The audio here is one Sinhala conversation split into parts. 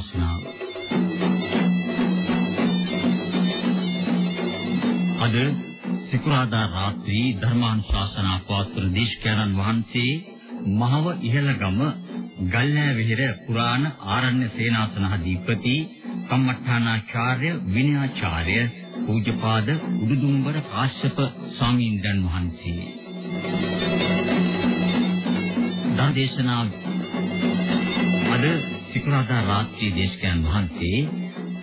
ධර්මානුශාසනාව අද සිකුරාදා රාත්‍රී ධර්මානුශාසනා පවත්වන දේශකයන්න් වහන්සේ මහව ඉහළගම ගල්නෑ විහෙර පුරාණ ආරණ්‍ය සේනාසනාධිපති කම්මඨානාචාර්ය විනයාචාර්ය පූජ්‍යපාද උඩුදුම්බර කාශ්‍යප ස්වාමීන් වහන්සේ. ධර්මදේශනා අද සිකුරාදා රාත්‍රී දේශකයන් වහන්සේ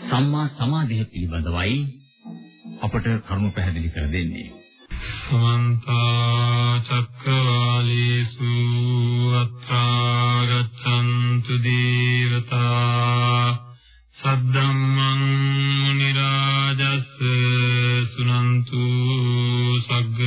සම්මා සමාධිය පිළිබඳවයි අපට කරුණු පැහැදිලි කර දෙන්නේ. සමන්ත චක්කවාලේසු අත්‍රා ගච්ඡන්තු දේවතා සද්දම්මං මුනි රාජස් සුනන්තු සග්ග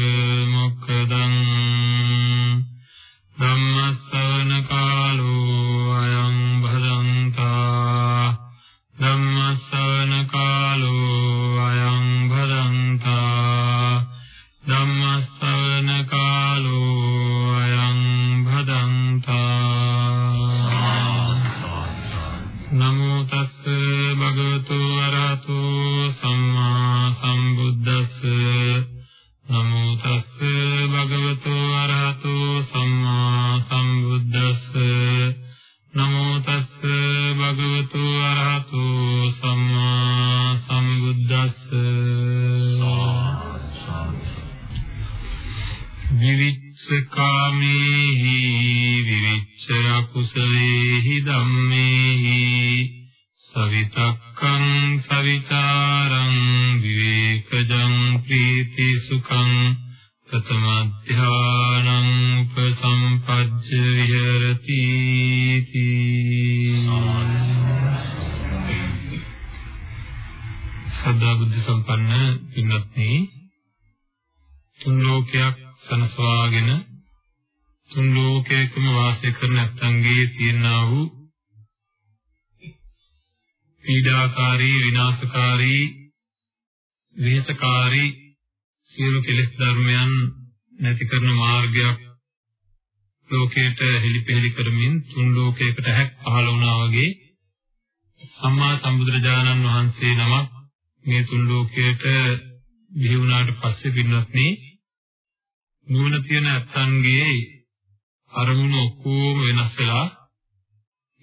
අරමුණු ඔක්කොම වෙනස් වෙලා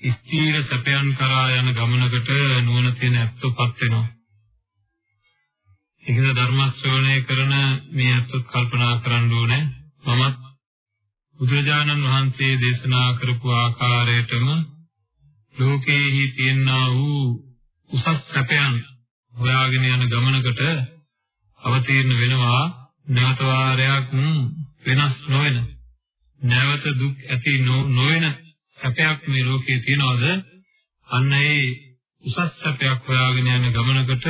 ස්ථීර සැපයන් කරා යන ගමනකට නුවණ තියෙන ඇත්තොපත් වෙනවා. ඒකද ධර්ම ශ්‍රවණය කරන මේ ඇත්තොත් කල්පනා කරන්න ඕනේ මමත් බුදුරජාණන් වහන්සේ දේශනා කරපු ආකාරයටම ලෝකේහි තියෙනා වූ උසස් සැපයන් හොයාගෙන යන ගමනකට අවතීර්ණ වෙනවා නැවත වාරයක් වෙනස් නොවන නැවත දුක් ඇති නොවන සැපයක් මේ ලෝකේ තියනවාද? අන්න ඒ උසස් සැපයක් හොයාගෙන යන ගමනකට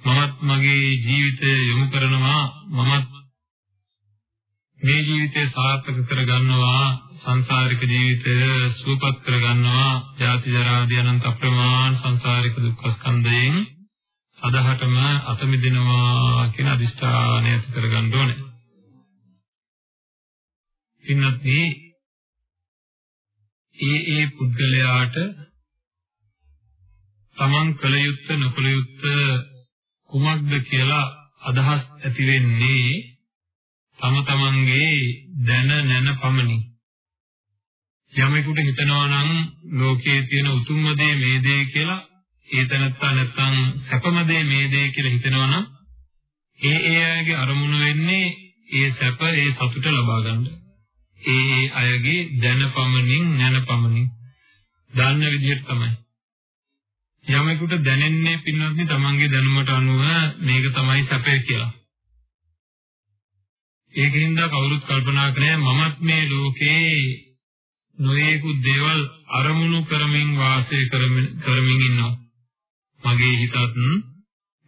මමත් මගේ ජීවිතය යොමු කරනවා. මමත් මේ ජීවිතය සාර්ථක කරගන්නවා. සංසාරික ජීවිතය සුවපත් කරගන්නවා. ජාති ජරා ආදී අනන්ත අප්‍රමාණ සංසාරික දුක්ඛ ස්කන්ධයෙන් සදහටම අත මිදෙනවා කියන අදිෂ්ඨානය ඇති කරගන්න ඕනේ. ඉන්නත්දී ඒ ඒ පුද්ගලයාට තමන් කළ යුත්ත නොකළ යුත්ත කුමක්ද කියලා අදහස් ඇති වෙන්නේ තම තමන්ගේ දැන නැන පමණි. යමෙකුට හිතනවා නම් ලෝකයේ තියෙන උතුම්ම දේ මේ දේ කියලා ඒ තැනත්තා නැත්තම් සැපම දේ මේ දේ කියලා හිතනවා නම් ඒ ඒ අයගේ අරමුණ වෙන්නේ ඒ සැප ඒ සතුට ලබා ගන්න. ඒ ඒ අයගේ දැන පමණින් නැන පමණින් දන්න විදිහට තමයි. යමෙකුට දැනෙන්නේ පින්වත්නි තමන්ගේ දැනුමට අනුව මේක තමයි සැපය කියලා. ඒකින්ද කවුරුත් කල්පනා කරන්නේ මමත් මේ ලෝකේ නොයේකුත් දේවල් අරමුණු කරමින් වාසය කරමින් ඉන්නවා. මගේ හිතත්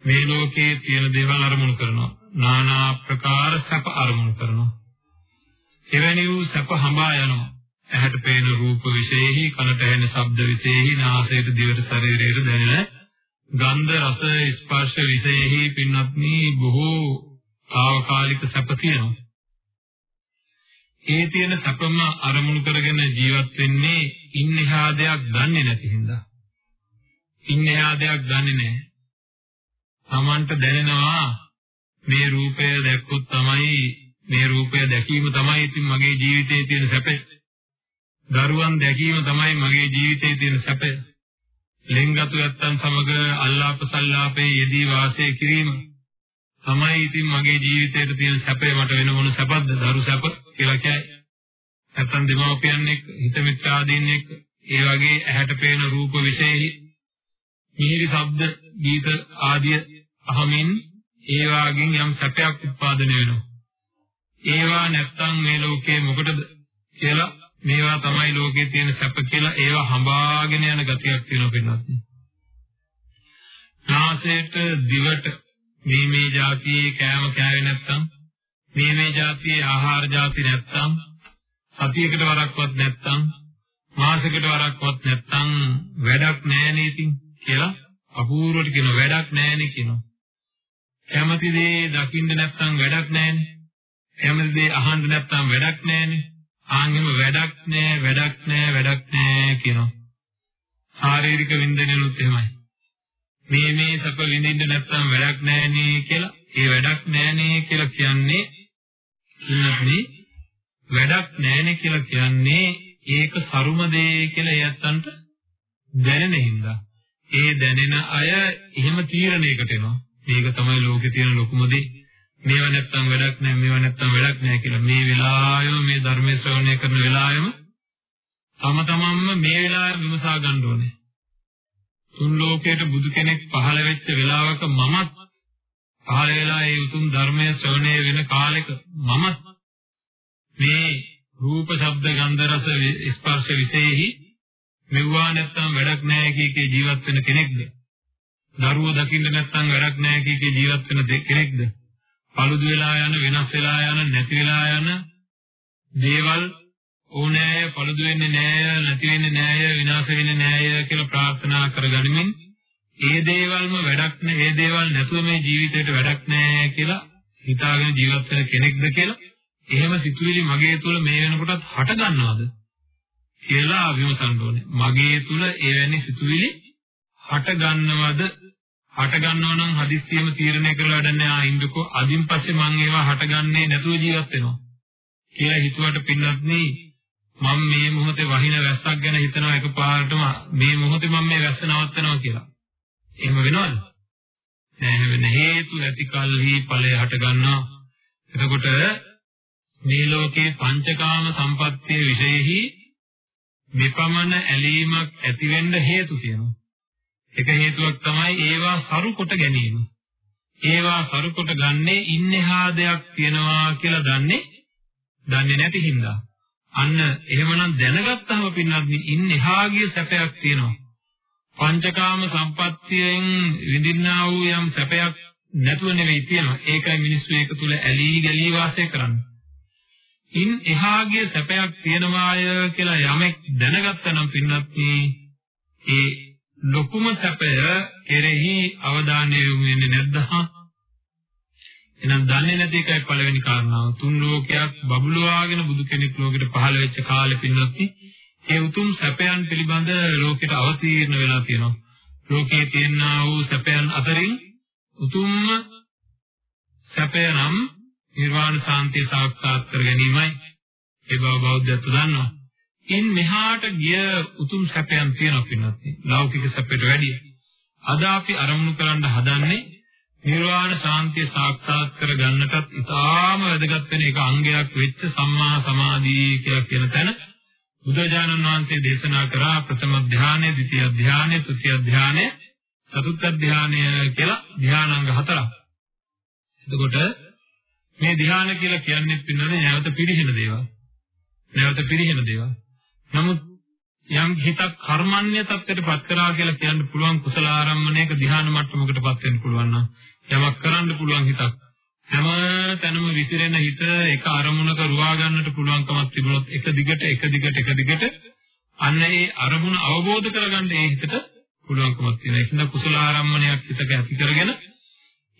මේ ලෝකයේ තියෙන දේවල් අරමුණු කරනවා. নানা ආකාර සැප අරමුණු කරනවා. එවැනි වූ සැප හඹා යනවා. ඇහැට පේන රූප විශේෂෙහි, කනට ඇහෙන ශබ්ද විශේෂෙහි, නාසයට දිවට ශරීරයට දැනෙන ගන්ධ රස ස්පර්ශ විශේෂෙහි පින්වත්නි බොහෝ తాවකාලික සැප තියෙනවා. ඒ තියෙන සැපම අරමුණු කරගෙන ජීවත් වෙන්නේ ඉන්නහා දෙයක් දන්නේ නැති හින්දා. ඉන්නහා දෙයක් දන්නේ නැහැ. Tamanට දැනෙනවා මේ රූපය දැක්කොත් තමයි මේ රූපය දැකීම තමයි ඉතින් මගේ ජීවිතයේ තියෙන සැපේ. දරුවන් දැකීම තමයි මගේ ජීවිතයේ තියෙන සැපේ. ලෙන්ගතු යත්තන් සමග අල්ලාප සල්ලාපේ යෙදී වාසය කිරීම තමයි ඉතින් මගේ ජීවිතේට තියෙන සැපේ මට වෙන මොන සැපද දරු සැප කියලා කියයි. නැත්තම් දෙමව්පියන් එක්ක හිත මිත්‍රාදීන් එක්ක ඒ වගේ ඇහැට පේන රූප විශේෂයි මිහිරි ශබ්ද ගීත ආදිය අහමින් ඒ වාගෙන් යම් සැපයක් උත්පාදනය වෙනවා. ඒවා නැත්තම් මේ ලෝකේ මොකටද කියලා මේවා තමයි ලෝකේ තියෙන සැප කියලා ඒවා හඹාගෙන යන ගතියක් තියෙනවා පින්නත්. නාසයට දිවට මේ මේ જાතියේ කෑම කෑවේ නැත්තම් මේ මේ જાතියේ ආහාර જાති නැත්තම් සතියකට වරක්වත් නැත්තම් මාසයකට වරක්වත් නැත්තම් වැඩක් නැහැ කියලා අපූර්වට කියන වැඩක් නැහැ නේ කියනවා. කැමති දේ දකින්න නැත්තම් වැඩක් නැහැ කැමති දේ අහන්න නැත්තම් වැඩක් නැහැනේ. ආන්ගෙම වැඩක් නැහැ වැඩක් නැහැ වැඩක් නැහැ කියනවා. ශාරීරික වින්දනයලුත් එහෙමයි. මේ මේ සැප විඳින්න නැත්තම් වැඩක් නැහැනේ කියලා ඒ වැඩක් නැහැනේ කියලා කියන්නේ ඉන්නත්නේ වැඩක් නැහැනේ කියලා කියන්නේ ඒක සරුම දේ කියලා එයත්න්ට දැනෙන හින්දා ඒ දැනෙන අය එහෙම තීරණයකට එනවා මේක තමයි ලෝකේ තියෙන ලොකුම දේ මේව නැත්තම් වැඩක් නැහැ මේව නැත්තම් වැඩක් නැහැ කියලා මේ වෙලාවෙම මේ ධර්මයේ ශ්‍රවණය කරන වෙලාවෙම තම තමන්ම මේ වෙලාවෙ විමසා ගන්න ඕනේ තුන් ලෝකයට බුදු කෙනෙක් පහළ වෙච්ච වෙලාවක මමත් පහළ වෙලා ඒ උතුම් ධර්මයේ ශ්‍රවණය වෙන කාලෙක මමත් මේ රූප ශබ්ද ගන්ධ රස ස්පර්ශ විශේෂෙහි මෙවුවා නැත්තම් වැඩක් නැහැ කීකේ ජීවත් වෙන කෙනෙක්ද? දරුවෝ දකින්න නැත්තම් වැඩක් නැහැ කීකේ ජීවත් වෙන කෙනෙක්ද? Paludu වෙලා යන වෙනස් වෙලා යන නැති වෙලා යන දේවල් ඕනෑය paludu වෙන්නේ නෑය නැති වෙන්නේ නෑය විනාශ වෙන්නේ නෑය කියලා ප්‍රාර්ථනා කරගනිමින් ඒ දේවල්ම වැඩක් නෑ ඒ දේවල් නැතුව මේ ජීවිතේට වැඩක් නෑ කියලා හිතාගෙන ජීවත් වෙන කෙනෙක්ද කියලා එහෙම සිතුවිලි මගේ තුල මේ වෙනකොටත් හට ගන්නවද කියලා විමසන්න ඕනේ. මගේ තුල එවැනි සිතුවිලි හට ගන්නවද? හට ගන්නව නම් හදිස්සියම තීරණය කරලා වැඩන්නේ ආ ඉන්නකෝ අදින් පස්සේ මං ඒවා හටගන්නේ නැතුව ජීවත් වෙනවා. කියලා හිතුවට පින්නත් නේ මම මේ මොහොතේ වහින වැස්සක් ගැන හිතනවා එකපාරටම මේ මොහොතේ මම මේ වැස්ස නවත්තනවා කියලා. එහෙම වෙනවද? නෑ වෙන හේතු නැති කල්හි ඵලය හට ගන්නවා. එතකොට මේ ලෝකේ පංචකාම සම්පත්තිය විශේෂෙහි මෙපමණ ඇලීමක් ඇති වෙන්න හේතු තියෙනවා. එක හේතුවක් තමයි ඒවා සරු කොට ගැනීම. ඒවා සරු කොට ගන්නේ ඉන්නහා දෙයක් තියනවා කියලා දන්නේ දන්නේ නැති හින්දා. අන්න එහෙමනම් දැනගත්තාම පින්නත් ඉන්නහා ගිය සැපයක් තියෙනවා. පංචකාම සම්පත්තියෙන් විඳින්නා වූ යම් සැපයක් නැතුව නෙවෙයි තියෙනවා. ඒකයි මිනිස්සු ඒක තුල ඇලී ගලී වාසය කරන්නේ. ඉන් එහාගේ සැපයක් තියනවාය කියලා යමෙක් දැනගත්තා නම් පින්නත් ඒ ලොකුම සැපය කෙරෙහි අවධානය යොමු වෙන්නේ නැද්ද හා එහෙනම් දන්නේ නැති එකයි පළවෙනි කාරණාව. තුන් ලෝකයක් බබළුවාගෙන බුදු කෙනෙක් ලෝකෙට පහළ වෙච්ච කාලෙ පින්නත් ඒ උතුම් සැපයන් පිළිබඳ ලෝකෙට අවතීර්ණ වෙලා තියෙනවා. ලෝකයේ තියෙනා වූ සැපයන් අතරින් උතුම්ම සැපය නම් නිර්වාණ සාන්තිය සාක්ෂාත් කර ගැනීමයි. ඒ බව බෞද්ධත්ව දන්නවා. ඉන් මෙහාට ගිය උතුම් සැපයන් තියෙනවා පින්නත්. ලෞකික සැපයට වැඩිය. අද අපි අරමුණු කරන්න හදන්නේ නිර්වාණ සාන්තිය සාක්ෂාත් කර ගන්නටත් ඉතාම වැදගත් වෙන එක අංගයක් වෙච්ච සම්මා සමාධිය කියලා කියන තැන බුදුජානන් වහන්සේ දේශනා කරා ප්‍රථම ධානය, ද්විතිය ධානය, තෘතිය ධානය, චතුර්ථ ධානය කියලා ධානාංග හතරක්. එතකොට මේ ධ්‍යාන කියලා කියන්නේ පින්නනේ නැවත පිරිහෙන දේවල්. නැවත පිරිහෙන දේවල්. නමුත් යම් හිතක් කර්මන්‍ය තත්ත්වයටපත් කරා කියලා කියන්න පුළුවන් කුසල ආරම්මණයක ධ්‍යාන මට්ටමකටපත් වෙන්න පුළුවන් නම් යමක් කරන්න පුළුවන් හිතක් හැම තැනම විසිරෙන හිත එක අරමුණක රුවා ගන්නට පුළුවන්කමක් තිබුණොත් එක දිගට එක දිගට එක දිගට අන්න ඒ අරමුණ අවබෝධ කරගන්න ඒ හිතට පුළුවන්කමක් තියෙනවා. ඒකෙන්ද කුසල ආරම්මණයක් හිතක ඇති කරගෙන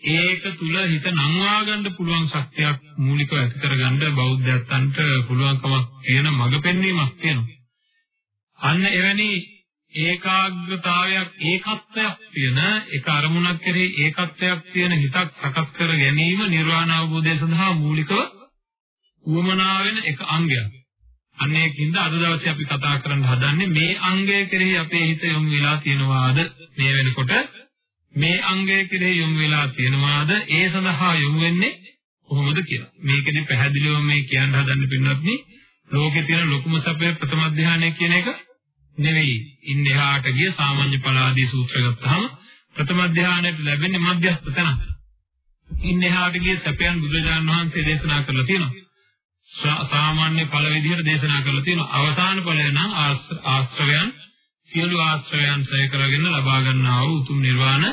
ඒක තුල හිත නංවා ගන්න පුළුවන් ශක්තියක් මූලිකව ඇති කරගන්න බෞද්ධයන්ට පුළුවන්කමක් තියෙන මඟ පෙන්වීමක් තියෙනවා. අන්න එවැනි ඒකාග්‍රතාවයක් ඒකත්වයක් තියෙන එක අරමුණක් කෙරෙහි ඒකත්වයක් තියෙන හිතක් සකස් කර ගැනීම නිර්වාණ අවබෝධය සඳහා මූලිකව උවමනා වෙන එක අංගයක්. අන්න ඒකින්ද අද දවසේ අපි කතා කරන්න හදන්නේ මේ අංගය කෙරෙහි අපේ හිත යොමු වෙලා තියෙනවාද මේ වෙනකොට මේ අංගය කෙරෙහි යොමු වෙලා තියෙනවාද ඒ සඳහා යොමු වෙන්නේ කොහොමද කියලා. මේකෙදි පැහැදිලිව මේ කියන්න හදන්න පින්නත්නි ලෝකේ තියෙන ලොකුම සැපය ප්‍රථම ධානය කියන එක නෙවෙයි. ඉන් එහාට ගිය සාමාන්‍ය පලාදී සූත්‍ර ගත්තාම ප්‍රථම ධානයට ලැබෙන්නේ මධ්‍යස්ථ තැන. ඉන් එහාට ගිය සැපයන් බුදුරජාණන් වහන්සේ දේශනා කරලා තියෙනවා. සාමාන්‍ය ඵල විදිහට දේශනා කරලා තියෙනවා. අවසාන ඵලය නම් ආශ්‍රවයන් සියලු ආශ්‍රයයන් සය කරගෙන ලබා ගන්නා වූ උතුම් නිර්වාණ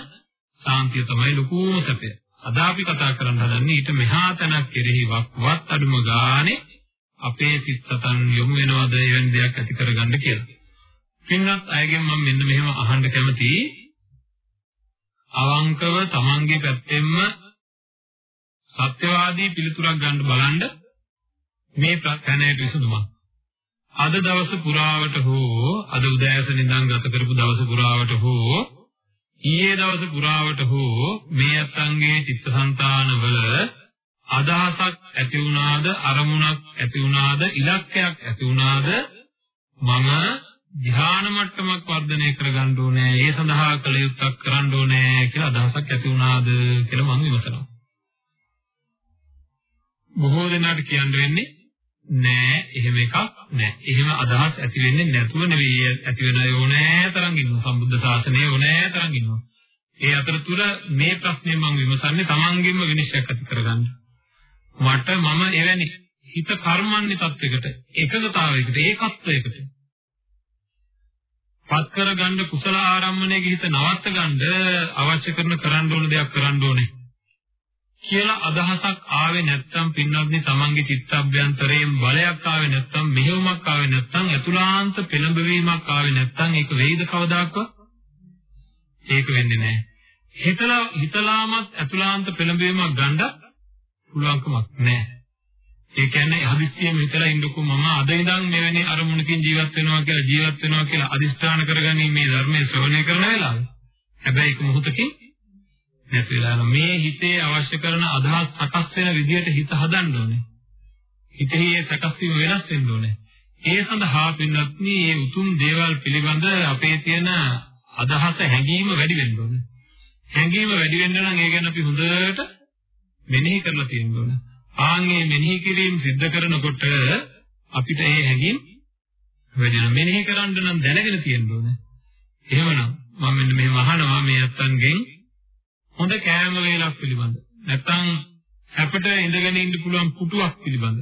සාන්තිය තමයි ලොකුම සැපය. අද අපි කතා කරන්න හදන්නේ ඊට මෙහා තැනක් කෙරෙහි වත් අඩුම ගානේ අපේ සිත් සතන් යොමු වෙනවද එවැනි දෙයක් ඇති කරගන්න කියලා. පින්වත් අයගෙන් මම මෙන්න මෙහෙම අහන්න කැමතියි. අවංකව තමන්ගේ පැත්තෙන්ම සත්‍යවාදී පිළිතුරක් ගන්න බලන්න මේ ප්‍රශ්නයට විසඳුමක්. අද දවස පුරාවට හෝ අද උදෑසන ඉඳන් ගත කරපු දවස පුරාවට හෝ ඊයේ දවස පුරාවට හෝ මේ අත්ංගේ චිත්තසංතානවල අදහසක් ඇති වුණාද අරමුණක් ඇති වුණාද ඉලක්කයක් ඇති වුණාද මම ධ්‍යාන මට්ටමක් වර්ධනය කරගන්න ඕනේ ඒ සඳහා කළ යුත්තක් කරන්න ඕනේ කියලා අදහසක් ඇති වුණාද කියලා මම විමසනවා බොහෝ දෙනාට කියන්න වෙන්නේ නෑ එහෙම එකක් නෑ. එහෙම අදහස් ඇති වෙන්නේ නැතුව නෙවෙයි ඇති වෙන ඕනෑ තරම් ඉන්නවා. සම්බුද්ධ ශාසනයේ ඕනෑ තරම් ඉන්නවා. ඒ අතරතුර මේ ප්‍රශ්නේ මම විමසන්නේ තමන්ගෙන්ම විනිශ්චය ඇති කරගන්න. මට මම එවැනි හිත කර්මන්නේ තත්වයකට එකගතාවයකට ඒකත්වයකට පත් කරගන්න කුසල ආරම්මණයක හිත නවත්ත ගන්න අවශ්‍ය කරන කරන්න ඕන දෙයක් කරන්න ඕනේ. කියලා අදහසක් ආවේ නැත්නම් පින්වත්නි තමන්ගේ චිත්තඅභ්‍යන්තරයෙන් බලයක් ආවේ නැත්නම් මෙහෙයුමක් ආවේ නැත්නම් අතුලාන්ත පෙළඹවීමක් ආවේ නැත්නම් ඒක වෙයිද කවදාකවත්? ඒක වෙන්නේ නැහැ. හිතලා හිතලාමත් අතුලාන්ත පෙළඹවීමක් ගන්න පුළුවන්කමක් නැහැ. ඒ කියන්නේ හදිස්සියෙම හිතලා ඉන්නකො මම අද ඉඳන් මෙවැනි අරමුණකින් ජීවත් වෙනවා කියලා ජීවත් වෙනවා කියලා අදිස්ථාන කරගන්නේ මේ ධර්මයේ ශ්‍රවණය කරන වෙලාව. හැබැයි ඒක මොහොතකින් නැති වෙලා මේ හිතේ අවශ්‍ය කරන අදහස් සකස් වෙන විදිහට හිත හදන්න ඕනේ. හිතෙහි ඒ සකස් වීම වෙනස් වෙන්න ඕනේ. ඒ සඳහා පින්වත්නි මේ උතුම් දේවල් පිළිබඳ අපේ තියෙන අදහස හැඟීම වැඩි වෙන්න ඕනේ. හැඟීම වැඩි වෙන්න නම් ඒ ගැන අපි හොඳට මෙනෙහි කරලා තියෙන්න ඕනේ. ආන්ගේ මෙනෙහි කිරීම සිද්ධ කරනකොට අපිට ඒ හැඟීම් වැඩි වෙන මෙනෙහි කරන්න නම් දැනගෙන තියෙන්න ඕනේ. එහෙමනම් මම මෙන්න මෙහෙම අහනවා මේ අත්තන්ගෙන්. හොඳ කෑම වේලක් පිළිබඳ. නැත්නම් අපිට ඉඳගෙන ඉන්න පුළුවන් පුටුවක් පිළිබඳ.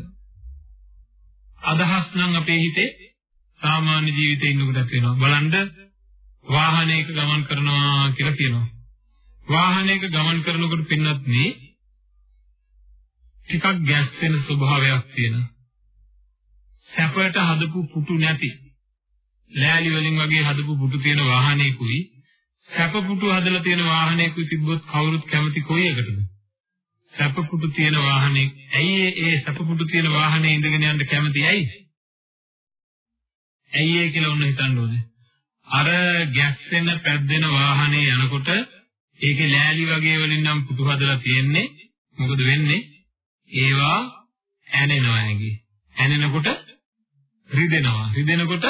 අදහස් නම් අපේ හිතේ සාමාන්‍ය ජීවිතේ ඉන්නකොට වෙනවා. බලන්න වාහනයක ගමන් කරනවා කියලා කියනවා. වාහනයක ගමන් කරනකොට පින්නත් මේ ටිකක් ගැස් වෙන ස්වභාවයක් තියෙනවා සැපයට හදපු පුටු නැති ලෑලි වලින් වගේ හදපු පුටු තියෙන වාහනයකුයි සැපපුටු හදලා තියෙන වාහනයක තිබ්බොත් කවුරුත් කැමති කොයි එකටද? සැපපුටු තියෙන වාහනේ ඇයි ඒ සැපපුටු තියෙන වාහනේ ඉඳගෙන යන්න කැමති ඇයි? ඇයි ඒ කියලා ඔන්න හිතන්න ඕනේ. අර ගැස්සෙන පැද්දෙන වාහනේ යනකොට ඒකේ ලෑලි වගේ වලින් නම් පුටු හදලා තියෙන්නේ මොකද වෙන්නේ? ඒවා ඇනෙනවා ඇඟේ. ඇනෙනකොට රිදෙනවා. රිදෙනකොට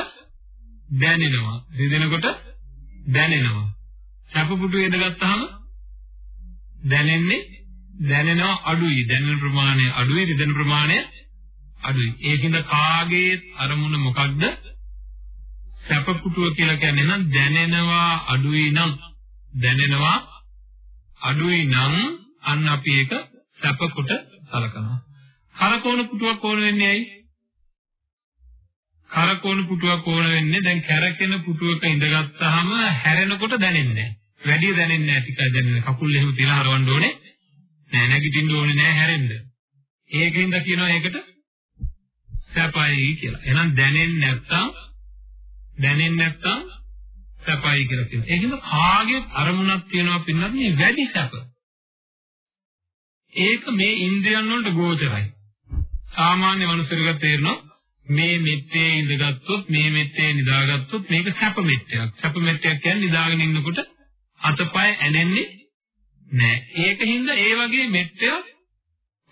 දැනෙනවා. රිදෙනකොට දැනෙනවා. සැපපුටු එදගත්තාම දැනෙන්නේ දැනෙනවා අඩුයි දැනෙන ප්‍රමාණය අඩුයි රිදෙන ප්‍රමාණය අඩුයි ඒකින්ද කාගේ අරමුණ මොකක්ද සැපපුටුව කියලා කියන්නේ නම් දැනෙනවා අඩුයි නම් දැනෙනවා අඩුයි නම් අන්න අපි ඒක සැපකොට සලකනවා කරකෝණ පුටුවක් ඕන වෙන්නේ ඇයි? කරකෝණ පුටුවක් ඕන වෙන්නේ දැන් කැරකෙන පුටුවක ඉඳගත්තාම හැරෙනකොට දැනෙන්නේ වැඩි දැනෙන්නේ නැහැ ටිකක් දැනෙන්නේ කකුල් එහෙම තියලා හරවන්න ඕනේ නෑ නැගිටින්න ඕනේ නෑ හැරෙන්න. ඒකෙන්ද කියනවා ඒකට සැපයි කියලා. එහෙනම් දැනෙන්නේ නැත්තම් දැනෙන්නේ නැත්තම් සැපයි කියලා කියනවා. ඒකෙන්ද කාගේ අරමුණක් තියෙනවා පින්නත් මේ වැඩි සැප. ඒක මේ ඉන්ද්‍රියන් වලට ගෝචරයි. සාමාන්‍ය මනුස්සයෙකුට තේරෙනවා මේ මෙත්තේ ඉඳගත්තොත් මේ මෙත්තේ නිදාගත්තොත් මේක සැප මෙත්තයක්. සැප මෙත්තයක් කියන්නේ නිදාගෙන ඉන්නකොට අතපය ඇනෙන්නේ නැහැ. ඒකින්ද ඒ වගේ මෙත්තයක්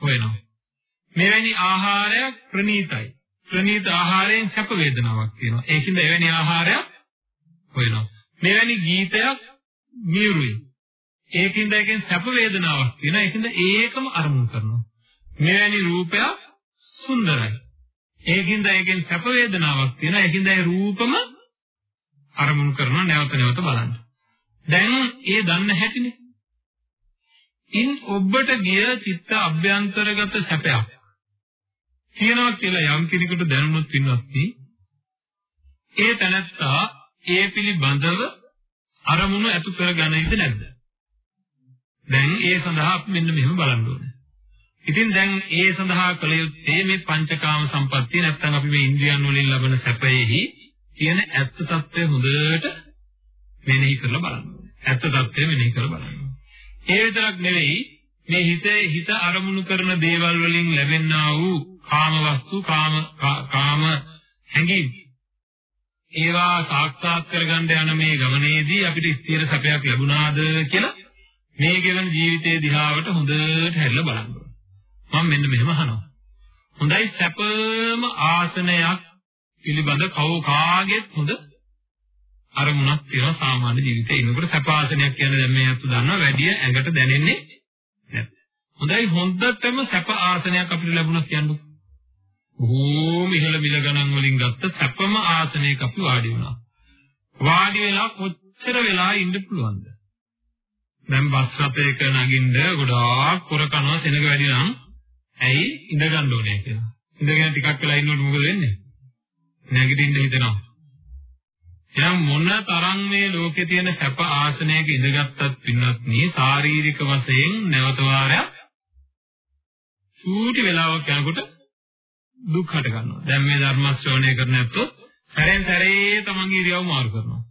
හොයනවා. මෙවැනි ආහාරයක් ප්‍රණීතයි. ප්‍රණීත ආහාරයෙන් සැප වේදනාවක් තියෙනවා. ඒකින්ද එවැනි ආහාරයක් හොයනවා. මෙවැනි ගීතයක් මියුරුයි. ඒකින්ද ඒකෙන් සැප වේදනාවක් තියෙනවා. ඒකින්ද ඒකම අරමුණු කරනවා. මෙවැනි රූපයක් සුන්දරයි. ඒකින්ද ඒකෙන් සැප වේදනාවක් තියෙනවා. ඒකින්ද ඒ රූපම අරමුණු කරනවා නැවත නැවත බලන්න. දැන් ඒ දන්න හැටිනේ. ඉන් ඔබට ගිය චිත්ත අභ්‍යන්තරගත සැපයක් තියෙනවා කියලා යම් කෙනෙකුට දැනුනොත් පින්වත්නි ඒ තැනත්තා ඒ පිළිබඳව අරමුණු ඇතු කරගන්නේද නැද්ද? දැන් ඒ සඳහා අපි මෙන්න මෙහෙම බලන්න ඕනේ. ඉතින් දැන් ඒ සඳහා කළ යුත්තේ මේ පංචකාම සම්පත්තිය නැත්නම් අපි මේ ඉන්ද්‍රියන් වලින් ලබන සැපයෙහි තියෙන ඇත්ත తත්වය හොඳට මෙනෙහි කරලා බලන්න ඕනේ. ඇත්ත తත්වය මෙනෙහි කරලා බලන්න. ඒ විතරක් නෙවෙයි මේ හිතේ හිත අරමුණු කරන දේවල් වලින් ලැබෙනා වූ කාම වස්තු කාම කාම හැඟීම් ඒවා සාක්ෂාත් කරගන්න යන මේ ගමනේදී අපිට ස්ථිර සැපයක් ලැබුණාද කියලා මේ ගෙවන ජීවිතයේ දිහාවට හොඳට හැරිලා බලන්න මම මෙන්න මෙහෙම අහනවා. හොඳයි සැපම ආසනයක් පිළිබඳ කව කාගෙත් හොඳ අරමුණක් තියෙනවා සාමාන්‍ය ජීවිතේ. ඉන්නකොට සැප ආසනයක් කියන්නේ දැන් මේ අතු දන්නවා වැඩි ඇඟට දැනෙන්නේ නැහැ හොඳයි හොඳටම සැප ආසනයක් අපිට ලැබුණා කියන්නේ. බොහෝම ඉහළ මිල ගණන් වලින් ගත්ත සැපම ආසනයක අපි වාඩි වුණා. වාඩි වෙලා කොච්චර වෙලා ඉන්න පුළුවන්ද? දැන් බස් රථයක නගින්න ගොඩාක් කොර කනවා සෙනග වැඩි නම් ඇයි ඉඳ ගන්න ඕනේ කියලා. ඉඳගෙන ටිකක් වෙලා ඉන්නකොට මොකද වෙන්නේ? නැගිටින්න හිතෙනවා. එහෙනම් මොන තරම් මේ ලෝකේ තියෙන සැප ආසනයක ඉඳගත්තත් පින්නත් නී ශාරීරික වශයෙන් නැවත වාරයක් සූටි වෙලාවක් යනකොට දුක් හට ගන්නවා. දැන් මේ ධර්ම ශ්‍රවණය කරන ඇත්තෝ සැරෙන් සැරේ තමන්ගේ ඉරියව් මාරු කරනවා.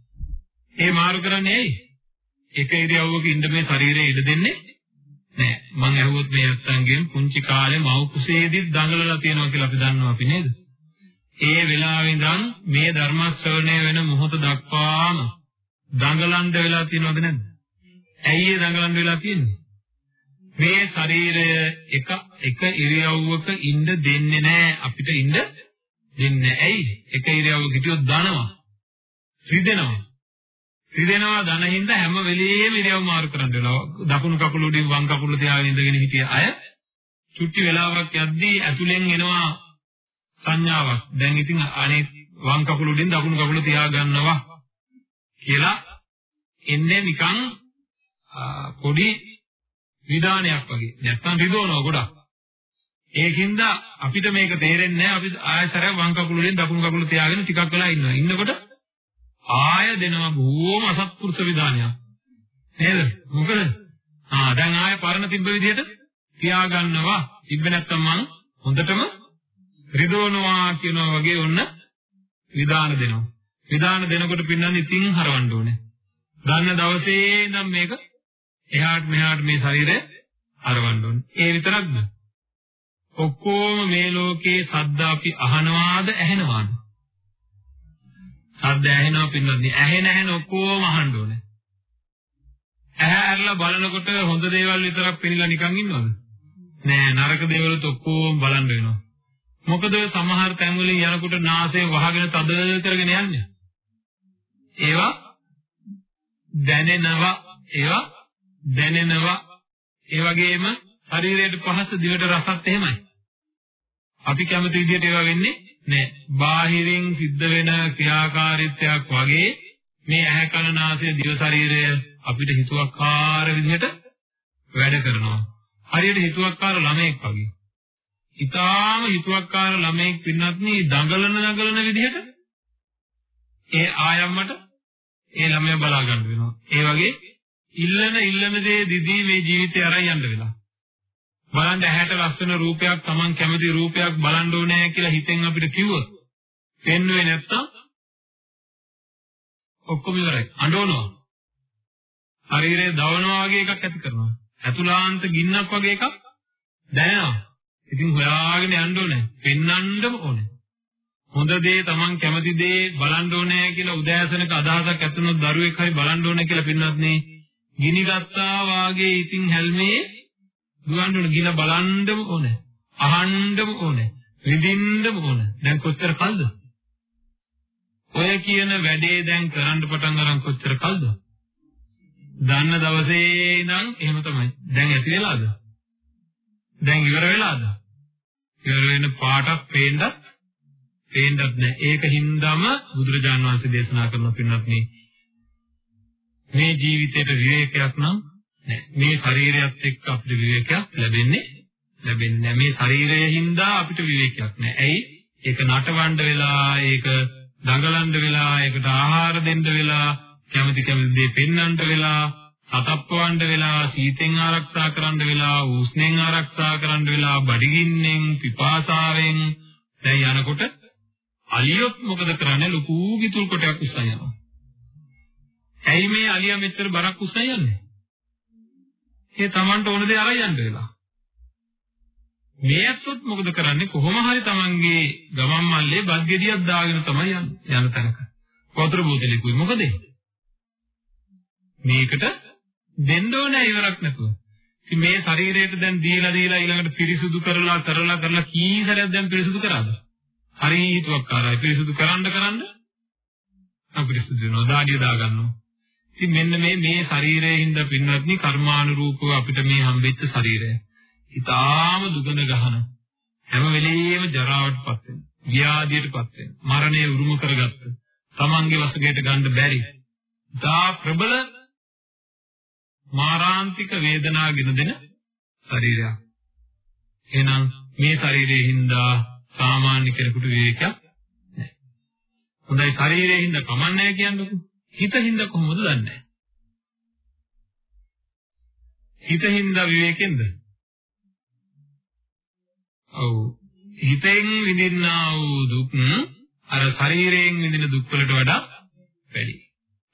ඒ මාරු කරන්නේ ඇයි? එක ඉරියව්වක ඉන්න මේ ශරීරය ඉඩ දෙන්නේ නැහැ. මම අහුවොත් මේ අත්තන්ගෙන් පුංචි කාලේ මව් කුසේදීත් දඟලලා තියෙනවා කියලා අපි දන්නවා අපි නේද? ඒ වෙලාවෙ ඉඳන් මේ ධර්ම ශ්‍රවණය වෙන මොහොත දක්වාම දඟලන්න වෙලා තියෙනවද නැද්ද? ඇයි ඒ දඟලන්න වෙලා තියෙන්නේ? මේ ශරීරය එක එක ඉරියව්වක ඉන්න දෙන්නේ නැහැ අපිට ඉන්න දෙන්නේ ඇයි එක ඉරියව්වක හිටියොත් දනවා රිදෙනවා රිදෙනවා දන හින්දා හැම වෙලෙම ඉරියව් මාරු කරන්න වෙනවා දකුණු කකුල උඩින් වම් කකුල තියාගෙන ඉඳගෙන හිටිය අය චුට්ටි වෙලාවක් යද්දී ඇතුලෙන් එනවා සංඥාවක් දැන් ඉතින් අනේ වම් කකුල උඩින් දකුණු කකුල තියා ගන්නවා කියලා එන්නේ නිකන් පොඩි විධානයක් වගේ. නැත්තම් රිදවනවා ගොඩක්. ඒකින්ද අපිට මේක තේරෙන්නේ නැහැ. අපි ආයතරයක් වම් කකුල වලින් දකුණු කකුල තියාගෙන ටිකක් වෙලා ඉන්නවා. ඉන්නකොට ආය දෙනවා බොහොම අසත්පුරුෂ විධානයක්. නේද? මොකද? ආ දැන් ආය පරණ තිබ්බ විදිහට තියාගන්නවා. තිබ්බ නැත්තම් මං හොඳටම රිදවනවා කියනවා වගේ ඔන්න විධාන දෙනවා. විධාන දෙනකොට පින්නන්නේ ඉතින් හරවන්න ඕනේ. ගන්න දවසේ ඉඳන් මේක එහාට මෙහාට මේ ශරීරය හරවන්න ඕනේ. ඒ විතරක්ද? ඔක්කොම මේ ලෝකේ සද්ද අපි අහනවාද ඇහෙනවාද? සද්ද ඇහෙනවා පින්නන්නේ. ඇහෙන ඇහෙන ඔක්කොම අහන්න ඕනේ. ඇහැ ඇරලා බලනකොට හොඳ දේවල් විතරක් පෙනිලා නිකන් ඉන්නවද? නෑ නරක දේවලුත් ඔක්කොම බලන්න වෙනවා. මොකද සමහර තැන් වලින් යනකොට නාසය වහගෙන තද කරගෙන යන්නේ. ඒවා දැනෙනවා ඒවා දැනෙනවා ඒ වගේම ශරීරයට පහස දිවට රසත් එහෙමයි. අපි කැමති විදිහට ඒවා වෙන්නේ නැහැ. බාහිරින් සිද්ධ වෙන ක්‍රියාකාරීත්වයක් වගේ මේ ඇහැ කන නාසය දිව ශරීරය අපිට හිතුවක්කාර විදිහට වැඩ කරනවා. හරියට හිතුවක්කාර ළමයෙක් වගේ. ඊටාම හිතුවක්කාර ළමයෙක් පින්නත් නී දඟලන දඟලන විදිහට ඒ ආයම්මට ඒ ළමයා බලා ගන්න වෙනවා. ඒ වගේ ඉල්ලන ඉල්ලන දේ දිදී මේ ජීවිතය අරන් යන්න වෙලා. බලන්න ඇහැට ලස්සන රූපයක් Taman කැමති රූපයක් බලන්න ඕනේ කියලා හිතෙන් අපිට කිව්වොත් පෙන්වෙන්නේ නැත්තම් ඔක්කොම ඉවරයි. අඬනවා. ශරීරය දවනවා වගේ එකක් ඇති කරනවා. අතුලාන්ත ගින්නක් වගේ එකක් දැනෙනවා. ඉතින් හොයාගෙන යන්න ඕනේ. පෙන්වන්නම ඕනේ. හොඳ දේ Taman කැමති දේ බලන්න ඕනේ කියලා උදෑසනක අදහසක් ඇතුණොත් දරුවෙක් හරි බලන්න ඕනේ කියලා පින්නත් නේ. ගිනි ගත්තා වාගේ ඉතින් හැල්මේ දුවන්න ඕනේ. ගින බලන්නම ඕනේ. අහන්නම ඕනේ. විඳින්නම ඕනේ. දැන් කොච්චර කල්ද? ඔය කියන වැඩේ දැන් කරන්න පටන් අරන් කොච්චර කල්ද? දන්න දවසේ ඉඳන් එහෙම තමයි. දැන් ඇති වෙලාද? දැන් ඉවර වෙලාද? ඉවර වෙන පාටක් පේන්නත් පේන්නත් නැහැ. ඒක හින්දාම බුදුරජාන් වහන්සේ දේශනා කරන පින්නත් මේ ජීවිතේට විවේකයක් නම් නැහැ. මේ ශරීරයත් එක්ක අපිට විවේකයක් ලැබෙන්නේ ලැබෙන්නේ නැහැ. මේ ශරීරය හින්දා අපිට විවේකයක් නැහැ. ඇයි? ඒක නටවන්න වෙලා, ඒක දඟලන්න වෙලා, ඒකට ආහාර දෙන්න වෙලා, කැමති කැමති දේ පෙන්වන්න වෙලා, සතප්පවන්න වෙලා, සීතෙන් ආරක්ෂා කරන්න වෙලා, උෂ්ණෙන් ආරක්ෂා කරන්න වෙලා, බඩගින්නෙන්, පිපාසාවෙන් දැන් යනකොට අලියොත් මොකද කරන්නේ? ලොකු ගිතුල් කොටයක් උස්සන් යනවා. ඇයි මේ අලියා මෙච්චර බරක් උස්සන් යන්නේ? ඒ Tamanට ඕන දේ අරන් යන්න වෙලා. මේ ඇත්තොත් මොකද කරන්නේ කොහොම හරි Tamanගේ ගමන් මල්ලේ බත් ගෙඩියක් දාගෙන තමයි යන්නේ යන තැනක. වතුර බෝතලෙකුයි මොකද මේකට දෙන්න ඕනේ ඉවරක් නැතුව. ඉතින් මේ ශරීරයට දැන් දීලා දීලා ඊළඟට පිරිසුදු කරලා කරලා කරලා කී සැරයක් දැන් පිරිසුදු කරාද? හරි හිතුවක්කාරයි පිරිසුදු කරන්න කරන්න අපිරිසුදු වෙනවා දාඩිය දාගන්නවා. ඉතින් මෙන්න මේ මේ ශරීරයේ හින්දා පින්වත්නි කර්මානුරූපව අපිට මේ හම්බෙච්ච ශරීරය. ඊටාම දුගඳ ගහන හැම වෙලෙම ජරාවටපත් වෙන ව්‍යාධියටපත් වෙන මරණය උරුම කරගත්ත තමන්ගේ වශයෙන් ගන්න බැරි දා ප්‍රබල මාරාන්තික වේදනා ගෙන දෙන ශරීරයක්. එහෙනම් මේ ශරීරයේ හින්දා සාමාන්‍ය කෙනෙකුට විවේකයක් නැහැ. හොඳයි ශරීරයේ හින්දා කමන්නේ කියන්නකෝ. හිත හින්දා කොහොමද දන්නේ හිත හින්දා විවේකෙන්ද ඔව් හිතෙන් විඳින්නා වූ දුක් අර ශරීරයෙන් විඳින දුක් වලට වඩා වැඩි.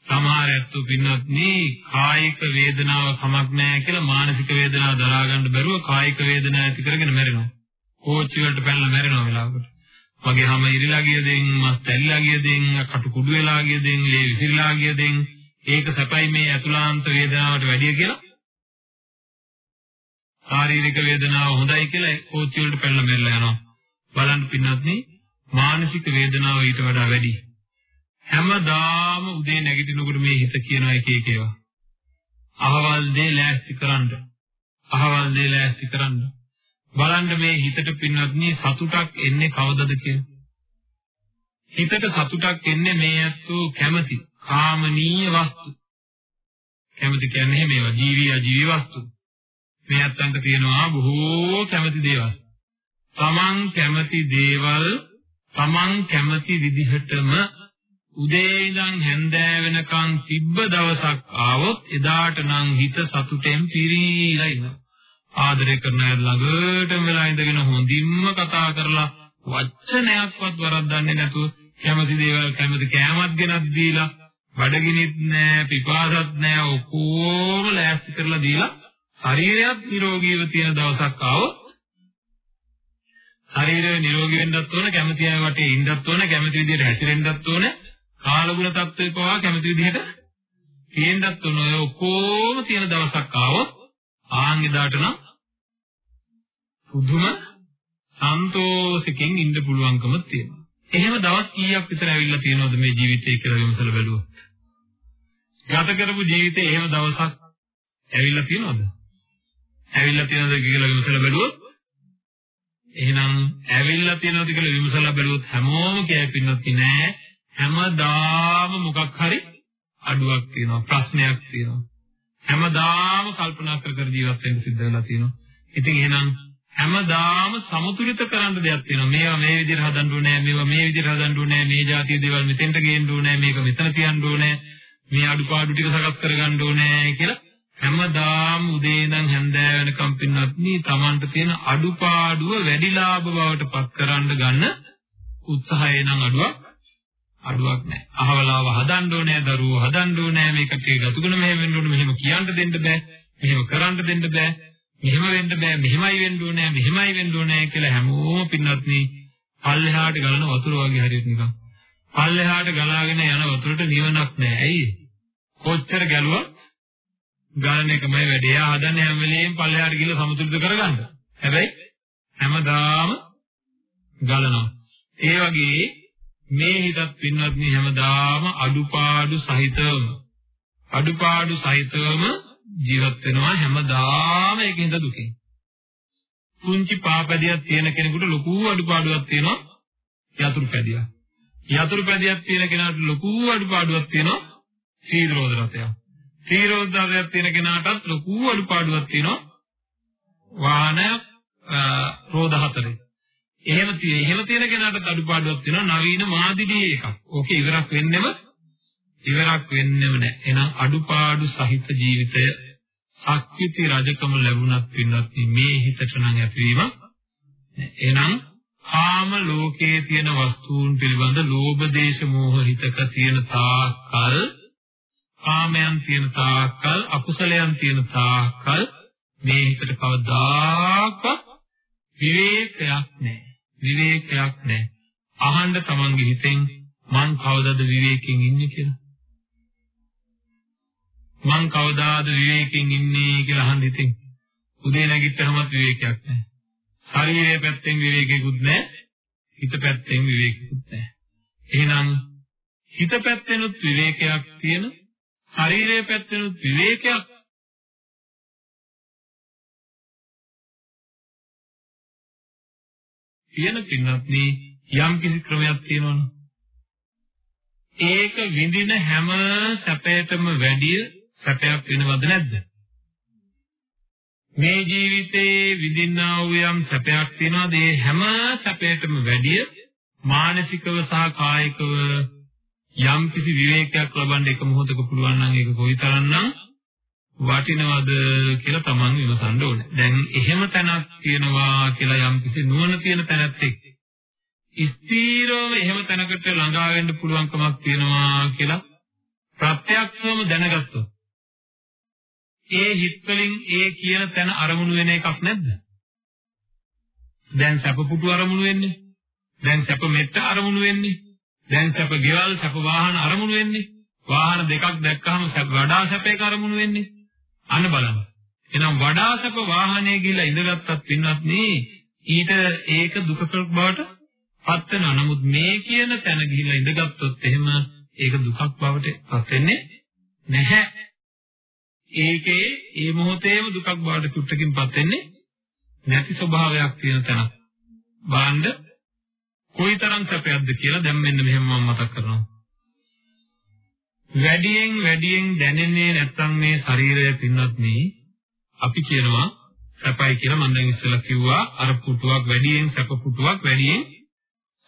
සමහර ඇත්තෝ පින්වත්නි කායික වේදනාව කමක් නැහැ කියලා මානසික වේදනාව දරා ගන්න බැරුව කායික වේදනාව ඇති කරගෙන මැරෙනවා. කෝච්චි වලට පැනලා මැරෙනවා වෙලාවකට. මගේ හැම ඉරිලා ගිය දෙයින් මස් තැල්ලා ගිය දෙයින් කටු කුඩු වෙලා ගිය දෙයින් ලේ විසිරලා ගිය දෙයින් ඒක සැපයි මේ අතුලාන්ත වේදනාවට වැඩිය කියලා ශාරීරික වේදනාව හොඳයි කියලා කෝච්චි වලට පැනලා මෙල්ලා යනවා. බලන්න පින්නත්නි මානසික වේදනාව ඊට වඩා වැඩි. හැමදාම උදේ නැගිටිනකොට මේ හිත කියන එක එක ඒවා. අහවල් දේ ලෑස්ති කරන්න. අහවල් දේ ලෑස්ති කරන්න. බලන්න මේ හිතට පින්නත්නි සතුටක් එන්නේ කවදද කියලා. හිතට සතුටක් එන්නේ මේ ඇත්තෝ කැමති කාමනීය වස්තු. කැමති කියන්නේ මේවා ජීවි අජීවි වස්තු. මේ අත්තන්ට තියෙනවා බොහෝ කැමති දේවල්. තමන් කැමති දේවල් තමන් කැමති විදිහටම උදේ ඉඳන් හැන්දෑ වෙනකන් තිබ්බ දවසක් ආවොත් එදාට නම් හිත සතුටෙන් පිරීලා ඉන්නවා. ආදරය කරන අය ළඟටම වෙලා ඉඳගෙන හොඳින්ම කතා කරලා වචනයක්වත් වරද්දන්නේ නැතුව කැමති දේවල් කැමති කෑමක් ගෙනත් දීලා බඩගිනිත් නෑ පිපාසත් නෑ ඔක්කොම ලෑස්ති කරලා දීලා ශරීරයත් නිරෝගීව තියෙන දවසක් ආවොත් ශරීරය නිරෝගී වෙන්නත් ඕන කැමති අය වටේ ඉන්නත් ඕන කැමති විදිහට හැසිරෙන්නත් ඕන කාලගුණ තත්ත්වය පවා කැමති විදිහට තියෙන්නත් ඕන. ඔය ඔක්කොම තියෙන දවසක් ආවොත් ආන් එදාට නම් පුදුම සන්තෝෂකින් ඉන්න පුළුවන්කම තියෙනවා. එහෙම දවස් කීයක් විතර ඇවිල්ලා තියෙනවද මේ ජීවිතේ කියලා විමසලා බැලුවොත්? ගත කරපු ජීවිතේ එහෙම දවසක් ඇවිල්ලා තියෙනවද? ඇවිල්ලා තියෙනවද කියලා විමසලා බැලුවොත් එහෙනම් ඇවිල්ලා තියෙනවද කියලා විමසලා බැලුවොත් හැමෝම කියයි පින්නත් නෑ හැමදාම මොකක් හරි අඩුවක් තියෙනවා ප්‍රශ්නයක් තියෙනවා හැමදාම කල්පනා කර කර ජීවත් වෙන්න සිද්ධ වෙලා තියෙනවා ඉතින් එහෙනම් හැමදාම සමතුලිත කරන්න දෙයක් තියෙනවා මේවා මේ විදිහට හදන්න ඕනේ මේවා මේ විදිහට හදන්න ඕනේ මේ જાතිය දේවල් මෙතෙන්ට ගේන්න ඕනේ මේක මෙතන තියන්න ඕනේ මේ අඩුපාඩු ටික සකස් කරගන්න ඕනේ කියලා හැමදාම උදේ ඉඳන් හැන්දෑව වෙනකම් පින්නත්නි Tamanට තියෙන අඩුපාඩුව වැඩි ලාභ බවට පත් කරන්න ගන්න උත්සාහය නම් අඩුවක් අඩුවක් නැහැ. අහවලාව හදන්න ඕනේ, දරුවෝ හදන්න ඕනේ, මේකට ගතුගුණ මෙහෙම වෙන්න ඕනේ, මෙහෙම කියන්න දෙන්න බෑ, මෙහෙම කරන්න දෙන්න බෑ. මෙහෙම වෙන්න බෑ මෙහෙමයි වෙන්න ඕනේ මෙහෙමයි වෙන්න ඕනේ කියලා හැමෝම පින්නත් පල්ලෙහාට ගලන වතුර වගේ හරියට නිකන් පල්ලෙහාට ගලාගෙන යන වතුරට නිවනක් නෑ ඇයි කොච්චර ගැලුවත් ගලන එකමයි වැඩේ. එයා හදන්නේ හැම වෙලෙම පල්ලෙහාට ගිහලා සමතුලිත කරගන්න. හැබැයි හැමදාම ගලනවා. ඒ වගේ මේ හිතත් පින්වත්නි හැමදාම අඩුපාඩු සහිතවම අඩුපාඩු සහිතවම ජීවත් වෙනවා හැමදාම ඒකින්ද දුකින්. පුංචි පාපැදියක් තියෙන කෙනෙකුට ලොකු අඩුපාඩුවක් තියෙනවා යතුරු පැදියක්. යතුරු පැදියක් තියෙන කෙනාට ලොකු අඩුපාඩුවක් තියෙනවා සීරෝධ රතයක්. සීරෝධාවයක් තියෙන කෙනාටත් ලොකු අඩුපාඩුවක් තියෙනවා වාහන රෝධ හතරේ. එහෙම තියෙන එහෙම තියෙන කෙනාටත් අඩුපාඩුවක් තියෙනවා නවීන මාදිදී එකක්. ඕකේ ඉවරක් වෙන්නෙම ඉවරක් වෙන්නෙම නැහැ. එහෙනම් අඩුපාඩු සහිත ජීවිතය ශක්තිති රජකම ලැබුණත් පින්වත් මේ හිතට නම් ඇතිවීම එහෙනම් කාම ලෝකයේ තියෙන වස්තුන් පිළිබඳ ලෝභ දේශ මොහ හිතක තියෙන තාකල් කාමයන් තියෙන තාකල් අකුසලයන් තියෙන තාකල් මේ හිතට කවදාකවත් විවේකයක් නැහැ. විවේකයක් නැහැ. අහන්න තමන්ගේ හිතෙන් මං කවදාද විවේකයෙන් ඉන්නේ කියලා. මං කවදාද විවේකයෙන් ඉන්නේ කියලා අහන්න හිතෙන්. උදේ නැගිට්ටහමත් විවේකයක් නැහැ. ශරීරයේ පැත්තෙන් විවේකයක්වත් නැහැ. හිත පැත්තෙන් විවේකයක්වත් නැහැ. එහෙනම් හිත පැත්තෙනුත් විවේකයක් තියෙන ශරීරයේ පැත්තෙනුත් විවේකයක් තියෙන පින්නත් යම් කිසි ක්‍රමයක් තියෙනවනේ ඒක විඳින හැම සැපයටම වැඩිය සැපයක් වෙනවද නැද්ද මේ ජීවිතේ විඳින්නා වූ යම් සැපයක් තියෙනවාද ඒ හැම සැපයටම වැඩිය මානසිකව සහ කායිකව යම් කිසි විවේකයක් ලබන්න එක මොහොතක පුළුවන් නම් ඒක කොයිතරම්නම් වටිනවද කියලා Taman විමසන්න ඕනේ. දැන් එහෙම තැනක් තියෙනවා කියලා යම් කිසි නුවණ තියෙන තැනත් එක්ක ස්ථීරව එහෙම තැනකට ළඟා වෙන්න පුළුවන්කමක් තියෙනවා කියලා ප්‍රත්‍යක්ෂවම දැනගත්තොත් ඒ හිත් වලින් ඒ කියන තැන අරමුණු වෙන එකක් නැද්ද? දැන් සැපපුටු අරමුණු වෙන්නේ. දැන් සැප මෙත්ත අරමුණු වෙන්නේ. දැන් සැප ගෙවල් සැප වාහන අරමුණු වෙන්නේ. වාහන දෙකක් දැක්කහම සැප වඩා සැපේක අරමුණු වෙන්නේ. අන්න බලන්න. එහෙනම් වඩා සැප වාහනේ ගිහලා ඉඳගත්තත් පින්නත් නේ ඊට ඒක දුකක බවට පත් වෙනවා. නමුත් මේ කියන තැන ගිහිල්ලා ඉඳගත්තොත් එහෙම ඒක දුකක් බවට පත් වෙන්නේ නැහැ. ඒකේ ඒ මොහොතේම දුකක් බවට චුට්ටකින් පත් වෙන්නේ නැති ස්වභාවයක් තියෙන තැන. බාණ්ඩ කොයිතරම් සැපයක්ද කියලා දැන් මෙන්න මෙහෙම මම මතක් කරනවා. වැඩියෙන් වැඩියෙන් දැනෙන්නේ නැත්නම් මේ ශරීරය පින්නත් නේ අපි කියනවා සැපයි කියලා මම දැන් ඉස්සෙල්ලා කිව්වා අර පුටුවක් වැඩියෙන් සැප පුටුවක් වැඩියෙන්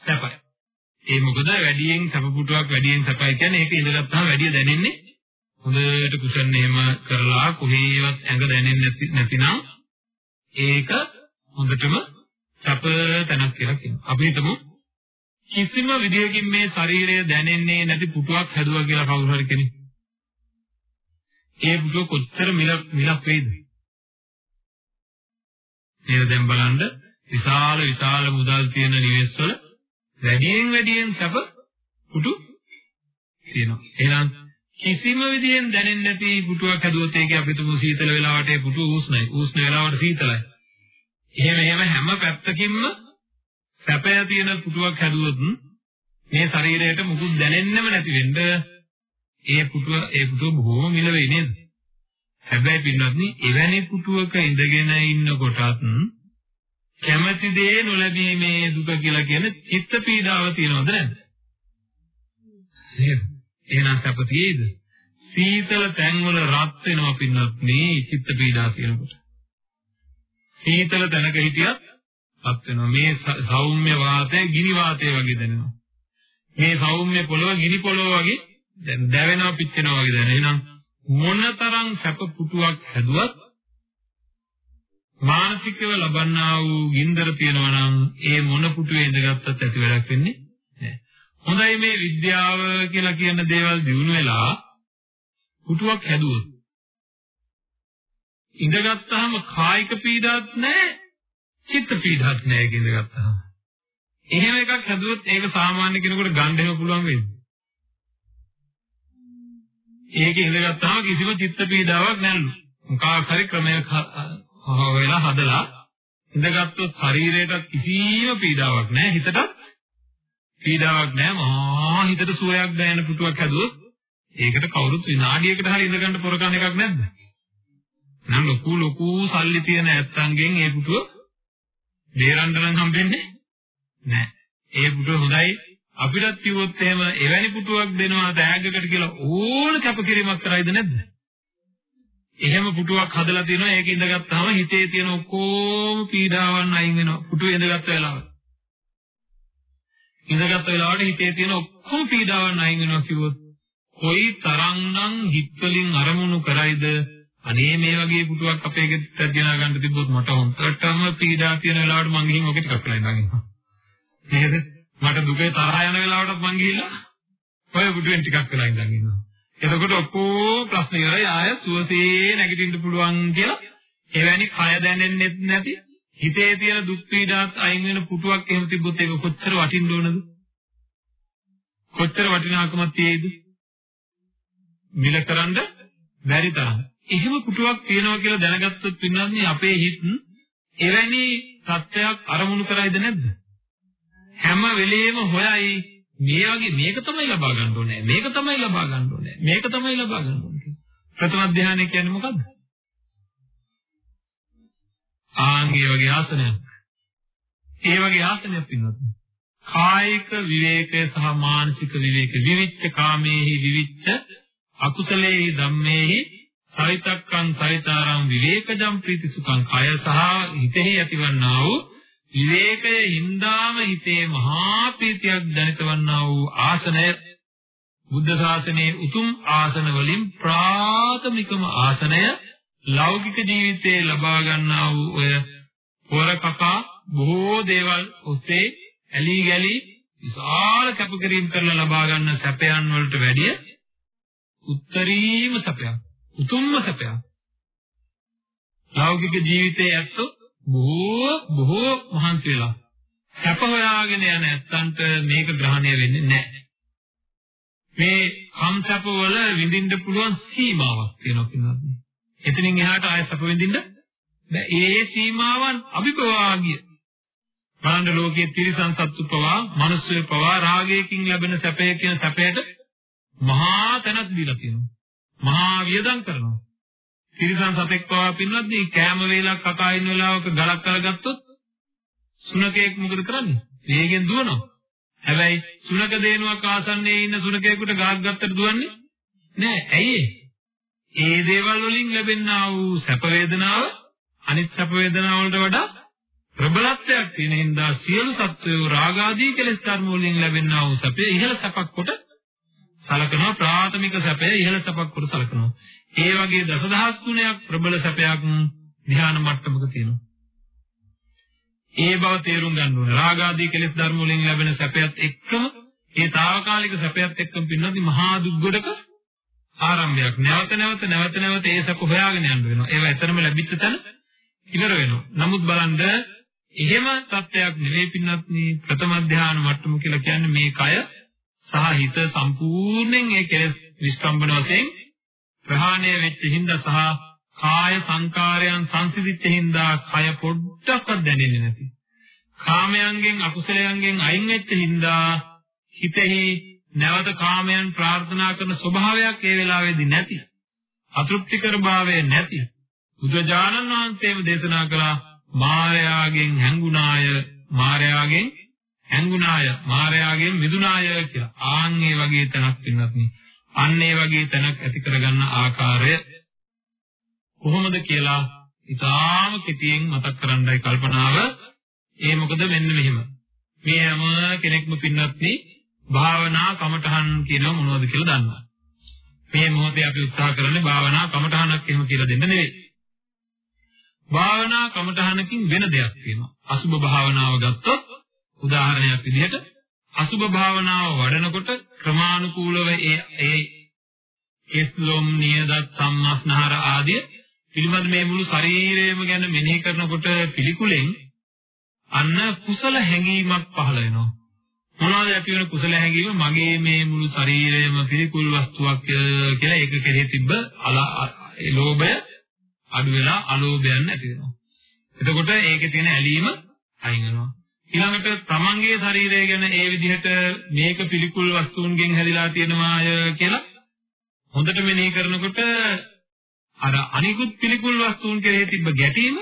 සැපයි. ඒ මොකද වැඩියෙන් සැප පුටුවක් වැඩියෙන් සැපයි කියන්නේ ඒක ඉඳගත්තාම වැඩිය දැනෙන්නේ හොඳට කුෂන් එහෙම කරලා කොහේවත් ඇඟ දැනෙන්නේ නැතිනම් ඒක හොඳටම සැප තැනක් කියලා කියනවා. අපි හිතමු කිසිම විදියකින් මේ ශරීරය දැනෙන්නේ නැති පුටුවක් හැදුවා කියලා කවුරු හරි කෙනෙක්. ඒ පුටුව කොච්චර මිලක් මිලක් වේද? නේද දැන් බලන්න විශාල විශාල මුදල් තියෙන නිවෙස්වල වැඩියෙන් වැඩියෙන් සැප පුටු තියෙනවා. එහෙනම් කිසිම විදියෙන් දැනෙන්නේ නැති පුටුවක් හැදුවොත් ඒක අපි තුමු සීතල වෙලාවට ඒ පුටුව උෂ්ණයි. උෂ්ණ වෙලාවට සීතලයි. එහෙම එහෙම හැම පැත්තකින්ම සැපය තියෙන පුටුවක් හැදුවොත් මේ ශරීරයට මුකුත් දැනෙන්නෙම නැති වෙන්න ඒ පුටුව ඒ පුටුව බොහොම මිල වෙයි නේද? හැබැයි පින්වත්නි එවැනි පුටුවක ඉඳගෙන ඉන්න කොටත් කැමැති දේ නොලැබීමේ දුක කියලා කියන චිත්ත පීඩාව තියෙනවද නැද්ද? නේද? එහෙනම් සැප තියෙයිද? සීතල තැන්වල රත් වෙනවා පින්වත්නි චිත්ත පීඩා තියෙනකොට. සීතල තැනක හිටියත් පත් වෙනවා. මේ සෞම්‍ය වාතය ගිනි වාතය වගේ දැනෙනවා. මේ සෞම්‍ය පොළව ගිනි පොළව වගේ දැන් දැවෙනවා පිච්චෙනවා වගේ දැනෙන. එහෙනම් මොනතරම් සැප පුටුවක් හැදුවත් මානසිකව ලබන්නා වූ ගින්දර තියෙනවා නම් ඒ මොන පුටුවේ ඉඳගත්තත් ඇති වැඩක් වෙන්නේ නැහැ. හොඳයි මේ විද්‍යාව කියලා කියන දේවල් දිනු වෙලා පුටුවක් හැදුවොත් ඉඳගත්තාම කායික පීඩාවක් නැහැ, චිත්ත පීඩාවක් නැහැ ඒක ඉඳගත්තාම. එහෙම එකක් හැදුවොත් ඒක සාමාන්‍ය කෙනෙකුට ගන්න එහෙම පුළුවන් වෙන්නේ. ඒක ඉඳගත්තාම කිසිම චිත්ත පීඩාවක් නැල්ලු. මොකක් හරි ක්‍රමයක වෙලා හදලා ඉඳගත්තු ශරීරයට කිසිම පීඩාවක් නැහැ හිතට පීඩාවක් නැහැ මහා හිතට සුවයක් දැනෙන පුටුවක් හැදුවොත් ඒකට කවුරුත් විනාඩියකට හරි ඉඳ ගන්න පොරකන එකක් නැද්ද? නම් ලොකු ලොකු සල්ලි තියෙන ඇත්තන්ගෙන් ඒ පුටුව බේරන්න නම් හම්බෙන්නේ නැහැ. ඒ පුටුව හොඳයි අපිටත් කිව්වොත් එහෙම එවැනි පුටුවක් දෙනවා තෑග්ගකට කියලා ඕන කැපකිරීමක් කරයිද නැද්ද? එහෙම පුටුවක් හදලා තිනවා ඒක ඉඳගත්තාම හිතේ තියෙන ඔක්කොම පීඩාවන් අයින් වෙනවා. පුටුව ඉඳගත්ත වෙලාවට. ඉඳගත්ත වෙලාවට හිතේ තියෙන ඔක්කොම පීඩාවන් අයින් වෙනවා කිව්වොත් කොයි තරම්නම් හිත වලින් අරමුණු කරයිද අනේ මේ වගේ පුටුවක් අපේ ගෙදරට ගෙනා ගන්න තිබ්බොත් මට හොන්තරටම පීඩා තියෙන වෙලාවට මං ගිහින් ඔක ටිකක් වෙලා ඉඳන් ඉන්නවා. නේද? මට දුකේ තරහ යන වෙලාවටත් මං ගිහිල්ලා ඔය පුටුවෙන් ටිකක් වෙලා ඉඳන් ඉන්නවා. එතකොට ඔක්කොම ප්‍රශ්න ඉවරයි ආය සුවසේ නැගිටින්න පුළුවන් කියලා එවැනි කය දැනෙන්නේ නැති හිතේ තියෙන දුක් පීඩාත් අයින් වෙන පුටුවක් එහෙම තිබ්බොත් ඒක කොච්චර වටින්න ඕනද? කොච්චර වටිනාකමක් තියෙයිද? මිලකරන්න බැරි තරම්. එහෙම පුටුවක් තියෙනවා කියලා දැනගත්තොත් පින්නන්නේ අපේ හිත එවැනි සත්‍යයක් අරමුණු කරයිද නැද්ද? හැම වෙලෙම හොයයි මේ වගේ මේක තමයි ලබා ගන්න ඕනේ. මේක තමයි ලබා ගන්න ඕනේ. මේක තමයි ලබා ගන්න ඕනේ. ප්‍රථම ධානය කියන්නේ මොකද්ද? ආන්ගේ වගේ ආසනයක්. ඒ වගේ ආසනයක් පින්නත්. කායික විවේකය සහ මානසික විවේක විවිච්ඡ කාමේහි විවිච්ඡ අකුසලේහි ධම්මේහි සරිතක්කං සරිතාරං විවේකජම් ප්‍රීතිසුඛං කය සහ හිතෙහි ඇතිවන්නා වූ විවේකයේ හින්දාම හිතේ මහා ප්‍රීතියක් දැනිතවන්නා වූ ආසනය බුද්ධ ශාසනයේ උතුම් ආසන වලින් ප්‍රාථමිකම ආසනය ලෞකික ජීවිතයේ ලබා ගන්නා වූ ඔය පොරකකා බොහෝ දේවල් ඔස්සේ ඇලි ගලි විශාල කැපකිරීම කරලා ලබා ගන්න සැපයන් වලට වැඩිය උත්තරීම සැපයක් උතුම්ම සැපයක් ලෞකික ජීවිතයේ ඇත්තෝ බොහෝ බොහෝ මහන්සි වෙලා සැප හොයාගෙන යන ඇත්තන්ට මේක ග්‍රහණය වෙන්නේ නැහැ. මේ කම්සප වල විඳින්න පුළුවන් සීමාවක් තියෙනවා කියනවා. එතනින් එහාට ආය සැප විඳින්න බෑ. ඒ සීමාවන් අභිභවාගිය. බලන්න ලෝකයේ තිරිසන් සත්තු පවා, මිනිස්සු පවා රාගයකින් ලැබෙන සැපය කියන සැපයට මහා තැනක් දීලා තියෙනවා. මහා වියදම් කරනවා. තිරිසන් සතෙක් පවා පින්නත් මේ කෑම වේලක් කකා ඉන්න වෙලාවක ගලක් කරගත්තොත් සුනකයෙක් මොකද කරන්නේ? වේගෙන් දුවනවා. හැබැයි සුනක දේනුවක් ආසන්නයේ ඉන්න සුනකයෙකුට ගහක් ගත්තට දුවන්නේ නෑ. ඇයි ඒ දේවල් වලින් ලැබෙනා වූ සැප වේදනාව අනිත් සැප වේදනාව වලට වඩා ප්‍රබලත්වයක් තියෙන හින්දා සියලු සත්වයෝ රාගාදී කෙලෙස් ධර්ම වලින් ලැබෙනා වූ සැපේ ඉහළ සැපක් කොට සලකනවා ප්‍රාථමික සැපය ඉහළ සැපක් කොට සලකනවා ඒ වගේ දසදහස් ගුණයක් ප්‍රබල සැපයක් ධ්‍යාන මට්ටමක තියෙනවා. ඒ බව තේරුම් ගන්න ඕනේ. රාග ආදී කෙලෙස් ධර්ම වලින් ලැබෙන සැපයත් එක්කම ඒ తాවකාලික සැපයත් එක්කම පින්නොත් මහා දුක් ගොඩක ආරම්භයක්. නැවත නැවත නැවත නැවත ඒ සැප හොයාගෙන යන්න වෙනවා. ඒවා එතරම් ලැබිච්ච තැන ඉවර වෙනවා. නමුත් බලන්න එහෙම තත්ත්වයක් නෙවෙයි පින්නත් මේ ප්‍රථම ධ්‍යාන මට්ටම කියලා කියන්නේ මේ කය සහ හිත සම්පූර්ණයෙන් ඒ කෙලෙස් විස්කම්බන වශයෙන් ප්‍රහාණය වෙච්ච හින්දා සහ කාය සංකාරයන් සංසිඳිච්ච හින්දා කය පොඩ්ඩක්වත් දැනෙන්නේ නැති. කාමයන්ගෙන් අකුසලයන්ගෙන් අයින් වෙච්ච හින්දා හිතෙහි නැවත කාමයන් ප්‍රාර්ථනා කරන ස්වභාවයක් ඒ වෙලාවේදී නැති. අතෘප්තිකර භාවය නැති. බුදුජානන් වහන්සේම දේශනා කළා මායාවෙන් හැංගුණාය මායාවෙන් හැංගුණාය මායාවෙන් මිදුණාය කියලා. ආන් ඒ වගේ තැනක් වෙනත් නේ. අන්න ඒ වගේ තැනක් ඇති කරගන්න ආකාරය කොහොමද කියලා ඉතාම කෙටියෙන් මතක් කරන්නයි කල්පනාව. ඒ මොකද මෙන්න මෙහෙම. මේ හැම කෙනෙක්ම පින්නත්නි භාවනා කමඨහන් කියනවා මොනවද කියලා දන්නවා. මේ මොහොතේ අපි උත්සාහ කරන්නේ භාවනා කමඨහනක් එහෙම කියලා දෙන්න නෙවෙයි. භාවනා කමඨහනකින් වෙන දෙයක් තියෙනවා. අසුභ භාවනාව ගත්තොත් උදාහරණයක් විදිහට අසුභ භාවනාව වඩනකොට ක්‍රමානුකූලව ඒ ඒ එස්ලොම් නියදත් සම්මස්නහර ආදී පිළිබඳ මේ මුළු ශරීරයම ගැන මෙනෙහි කරනකොට පිළිකුලෙන් අන්න කුසල හැඟීමක් පහළ වෙනවා. මොනවද ඇති වෙන කුසල හැඟීම? මගේ මේ මුළු ශරීරයම පිළිකුල් වස්තුවක් කියලා ඒක කෙරෙහි තිබ්බ ඒ ලෝභය අඩු වෙලා අලෝභයන් ඇති වෙනවා. එතකොට ඒකේ තියෙන ඇලීම අයින් වෙනවා. ඊළඟට තමන්ගේ ශරීරය ගැන ඒ විදිහට මේක පිළිකුල් වස්තුන්ගෙන් හැදිලා තියෙනවාය කියලා හොඳට මෙනෙහි කරනකොට අර අනිකුත් පිළිකුල් වස්තුන් කෙරෙහි තිබ්බ ගැටීම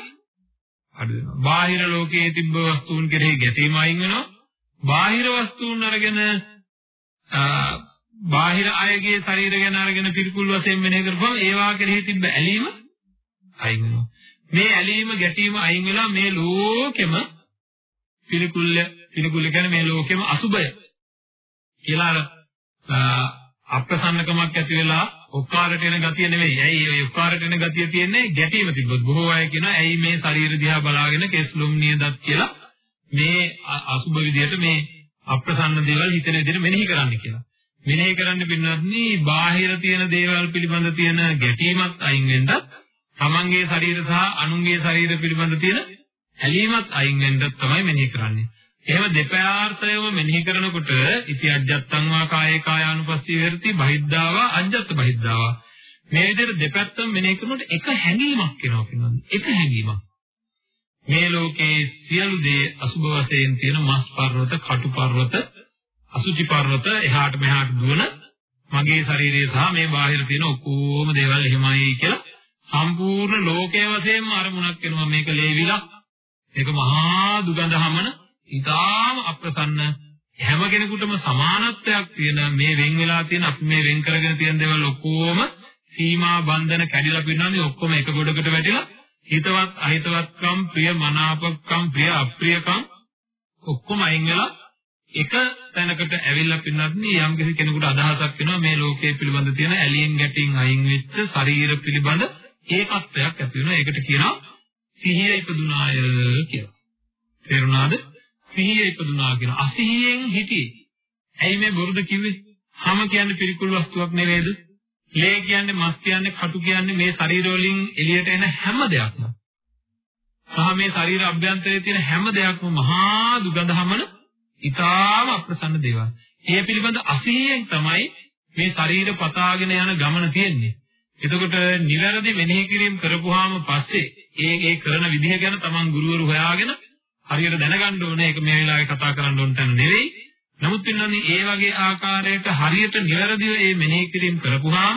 අඩු වෙනවා. බාහිර ලෝකයේ තිබ්බ වස්තුන් කෙරෙහි ගැටීම අයින් වෙනවා. බාහිර වස්තුන් අරගෙන බාහිර අයගේ ශරීර ගැන අරගෙන පිළිකුල් වශයෙන් මෙනෙහි කරපුවම ඒවා කෙරෙහි තිබ්බ ඇලීම අයින් වෙනවා. මේ ඇලීම ගැටීම අයින් වෙලා මේ ලෝකෙම පිළිකුල්ල පිළිකුල්ල කියන්නේ මේ ලෝකෙම අසුබය කියලා අර අප්‍රසන්නකමක් ඇති වෙලා ඔක්කාරට එන ගතිය නෙවෙයි. ඇයි ඔය ඔක්කාරට එන ගතිය තියෙන්නේ ගැටීම තිබ්බොත්. බොහෝ අය කියනවා ඇයි මේ ශරීර දිහා බලාගෙන කෙස්ලොම් නියදත් කියලා මේ අසුබ විදියට මේ අප්‍රසන්න දේවල් හිතන විදිහට මෙනෙහි කරන්න කියලා. මෙනෙහි කරන්න පින්නත්නි බාහිර තියෙන දේවල් පිළිබඳ තියෙන ගැටීමත් අයින් වෙන්නත් තමන්ගේ ශරීර සහ අනුන්ගේ ශරීර පිළිබඳ තියෙන ඇලීමත් අයින් වෙන්නත් තමයි මෙනෙහි කරන්නේ. එහෙම දෙපාර්ථයම මෙනෙහි කරනකොට ඉති අජ්ජත්තං වා කායේ කායානුපස්සී විහෙරති බහිද්ධාවා අජ්ජත් බහිද්ධාවා මේ විදිහට දෙපැත්තම මෙනෙහි කරනකොට එක හැඟීමක් එනවා කියනවා. එක හැඟීමක්. මේ ලෝකේ සියලු දේ අසුබ වශයෙන් තියෙන මස් පර්වත, කටු පර්වත, අසුචි පර්වත එහාට මෙහාට දුවන මගේ ශරීරය සහ මේ බාහිර තියෙන ඔක්කොම දේවල් එහෙමයි කියලා සම්පූර්ණ ලෝකයේ වශයෙන්ම අරමුණක් වෙනවා මේක ලේවිලා. මේක මහා දුගඳ හමන ඊටාම අප්‍රසන්න හැම කෙනෙකුටම සමානත්වයක් තියෙන මේ වෙන් වෙලා තියෙන අපි මේ වෙන් කරගෙන තියෙන දේවල් ඔක්කොම සීමා බන්ධන කැඩිලා පින්නන්නේ ඔක්කොම එක ගොඩකට වැටිලා හිතවත් අහිතවත්කම් ප්‍රිය මනාපකම් ප්‍රිය අප්‍රියකම් ඔක්කොම අයින් වෙලා එක තැනකට ඇවිල්ලා පින්නත් යම් කිසි කෙනෙකුට අදහසක් වෙනවා මේ ලෝකයේ පිළිබඳ තියෙන ඇලීම් ගැටීම් අයින් වෙච්ච ශරීර පිළිබඳ ඒකත්වයක් ඇති වෙනවා ඒකට කියනවා සිහිය ඉපදුනාය කියලා තේරුණාද සිහිය ඉපදුනා කියන අසිහියෙන් හිටියේ. ඇයි මේ බොරුද කිව්වේ? හැම කියන්නේ පිළිකුල් වස්තුවක් නෙවෙයිද? ලේ කියන්නේ මස් කියන්නේ කටු කියන්නේ මේ ශරීර වලින් එළියට එන හැම දෙයක්ම. සහ මේ ශරීර අභ්‍යන්තරයේ තියෙන හැම දෙයක්ම මහා දුගඳ හමන ඊටාම අප්‍රසන්න දේවල්. ඒ පිළිබඳ අසිහියෙන් තමයි මේ ශරීර පතාගෙන යන ගමන තියෙන්නේ. එතකොට නිවැරදි මෙනෙහි කිරීම කරපුවාම පස්සේ ඒ ඒ කරන විදිහ ගැන තමන් ගුරුවරු හොයාගෙන හරියට දැනගන්න ඕනේ ඒක මේ වෙලාවේ කතා කරන්න ඕන තැන නෙවෙයි. නමුත් පින්නන්නේ ඒ වගේ ආකාරයකට හරියට නිවැරදිව මේ මෙනෙහි කිරීම කරපුවාම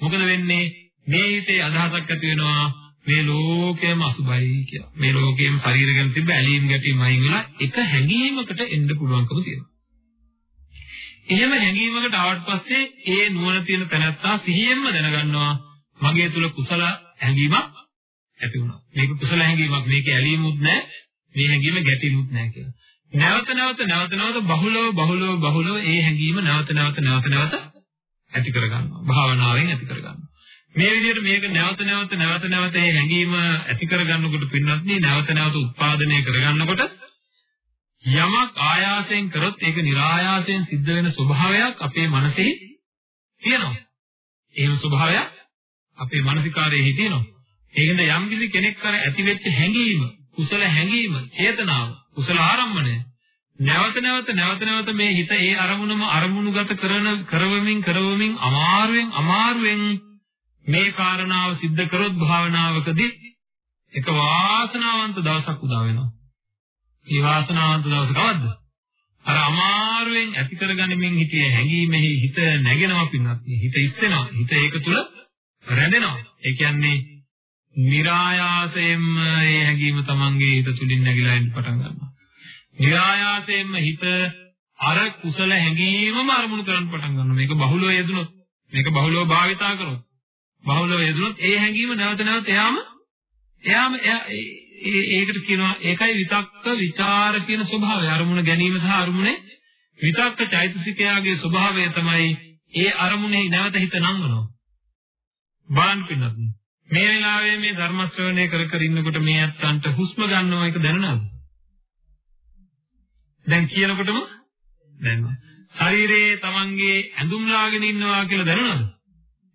මොකද වෙන්නේ? මේ හිතේ අදහසක් ඇති වෙනවා මේ ලෝකයම අසුබයි කියලා. මේ ලෝකයේම ශරීර ගැන තිබ්බ ඇලීම් ගැටීම් අයින් වෙලා එක හැඟීමකට එන්න පුළුවන්කම තියෙනවා. එහෙම හැඟීමකට ආවට පස්සේ ඒ නුවණ තියෙන තැනත්තා සිහියෙන්ම දැනගන්නවා මගේ තුල කුසල හැඟීමක් ඇති වුණා. මේක කුසල හැඟීමක් මේක ඇලීමුත් නැහැ මේ හැඟීම ගැටෙන්නේ නැහැ කියලා. නැවත නැවත නැවත නැවත බහුලව බහුලව බහුලව ඒ හැඟීම නැවත නැවත නැවත නැවත ඇති කරගන්නවා. භාවනාවෙන් ඇති කරගන්නවා. මේ විදිහට මේක නැවත නැවත නැවත නැවත මේ හැඟීම ඇති කරගන්නකොට පින්නත් නැවත නැවත උත්පාදනය කරගන්නකොට යමක් ආයාසයෙන් කරොත් ඒක નિરાයාසයෙන් සිද්ධ වෙන ස්වභාවයක් අපේ මනසේ තියෙනවා. එහෙම ස්වභාවයක් අපේ මානසිකාරයේ හිතෙනවා. ඒකෙන්ද යම් කිසි කෙනෙක් කර ඇති වෙච්ච හැඟීම කුසල හැඟීම, චේතනාව, කුසල ආරම්මණය නැවත නැවත නැවත නැවත මේ හිත ඒ අරමුණම අරමුණුගත කරන කරවමින් කරවමින් අමාරුවෙන් අමාරුවෙන් මේ කාරණාව सिद्ध කරොත් භාවනාවකදී එක වාසනාවන්ත දවසක් උදා වෙනවා. මේ වාසනාවන්ත දවස කවද්ද? අර අමාරුවෙන් ඇති කරගනිමින් හිතේ හැඟීමෙහි හිත නැගෙනවා පින්නත් හිත ඉස්සෙනවා. හිත ඒක තුල රැඳෙනවා. ඒ කියන්නේ નિરાයාසයෙන්ම මේ හැඟීම තමන්ගේ හිත තුලින් නැగిලා ඉන්න පටන් ගන්නවා. නිරායාසයෙන්ම හිත අර කුසල හැඟීමම අරමුණු කරන්න පටන් ගන්නවා. මේක බහුලව යෙදුනොත්, මේක බහුලව භාවිතා කරොත්, බහුලව යෙදුනොත් ඒ හැඟීම නැවත නැවත එයාම එයාම ඒකට කියනවා ඒකයි විතක්ක ਵਿਚාර කියන ස්වභාවය. අරමුණ ගැනීම සහ අරමුණේ විතක්ක චෛතසිකයාගේ ස්වභාවය තමයි ඒ අරමුණේ නැවත හිත නංවනවා. බාන් පින්නත් මේ වෙලාවේ මේ ධර්ම ශ්‍රවණය කර කර ඉන්නකොට මේ අත්තන්ට හුස්ම ගන්නවා එක දැනනවද? දැන් කියනකොටම දැනනවා. ශරීරයේ Tamange ඇඳුම් ලාගෙන ඉන්නවා කියලා දැනනවද?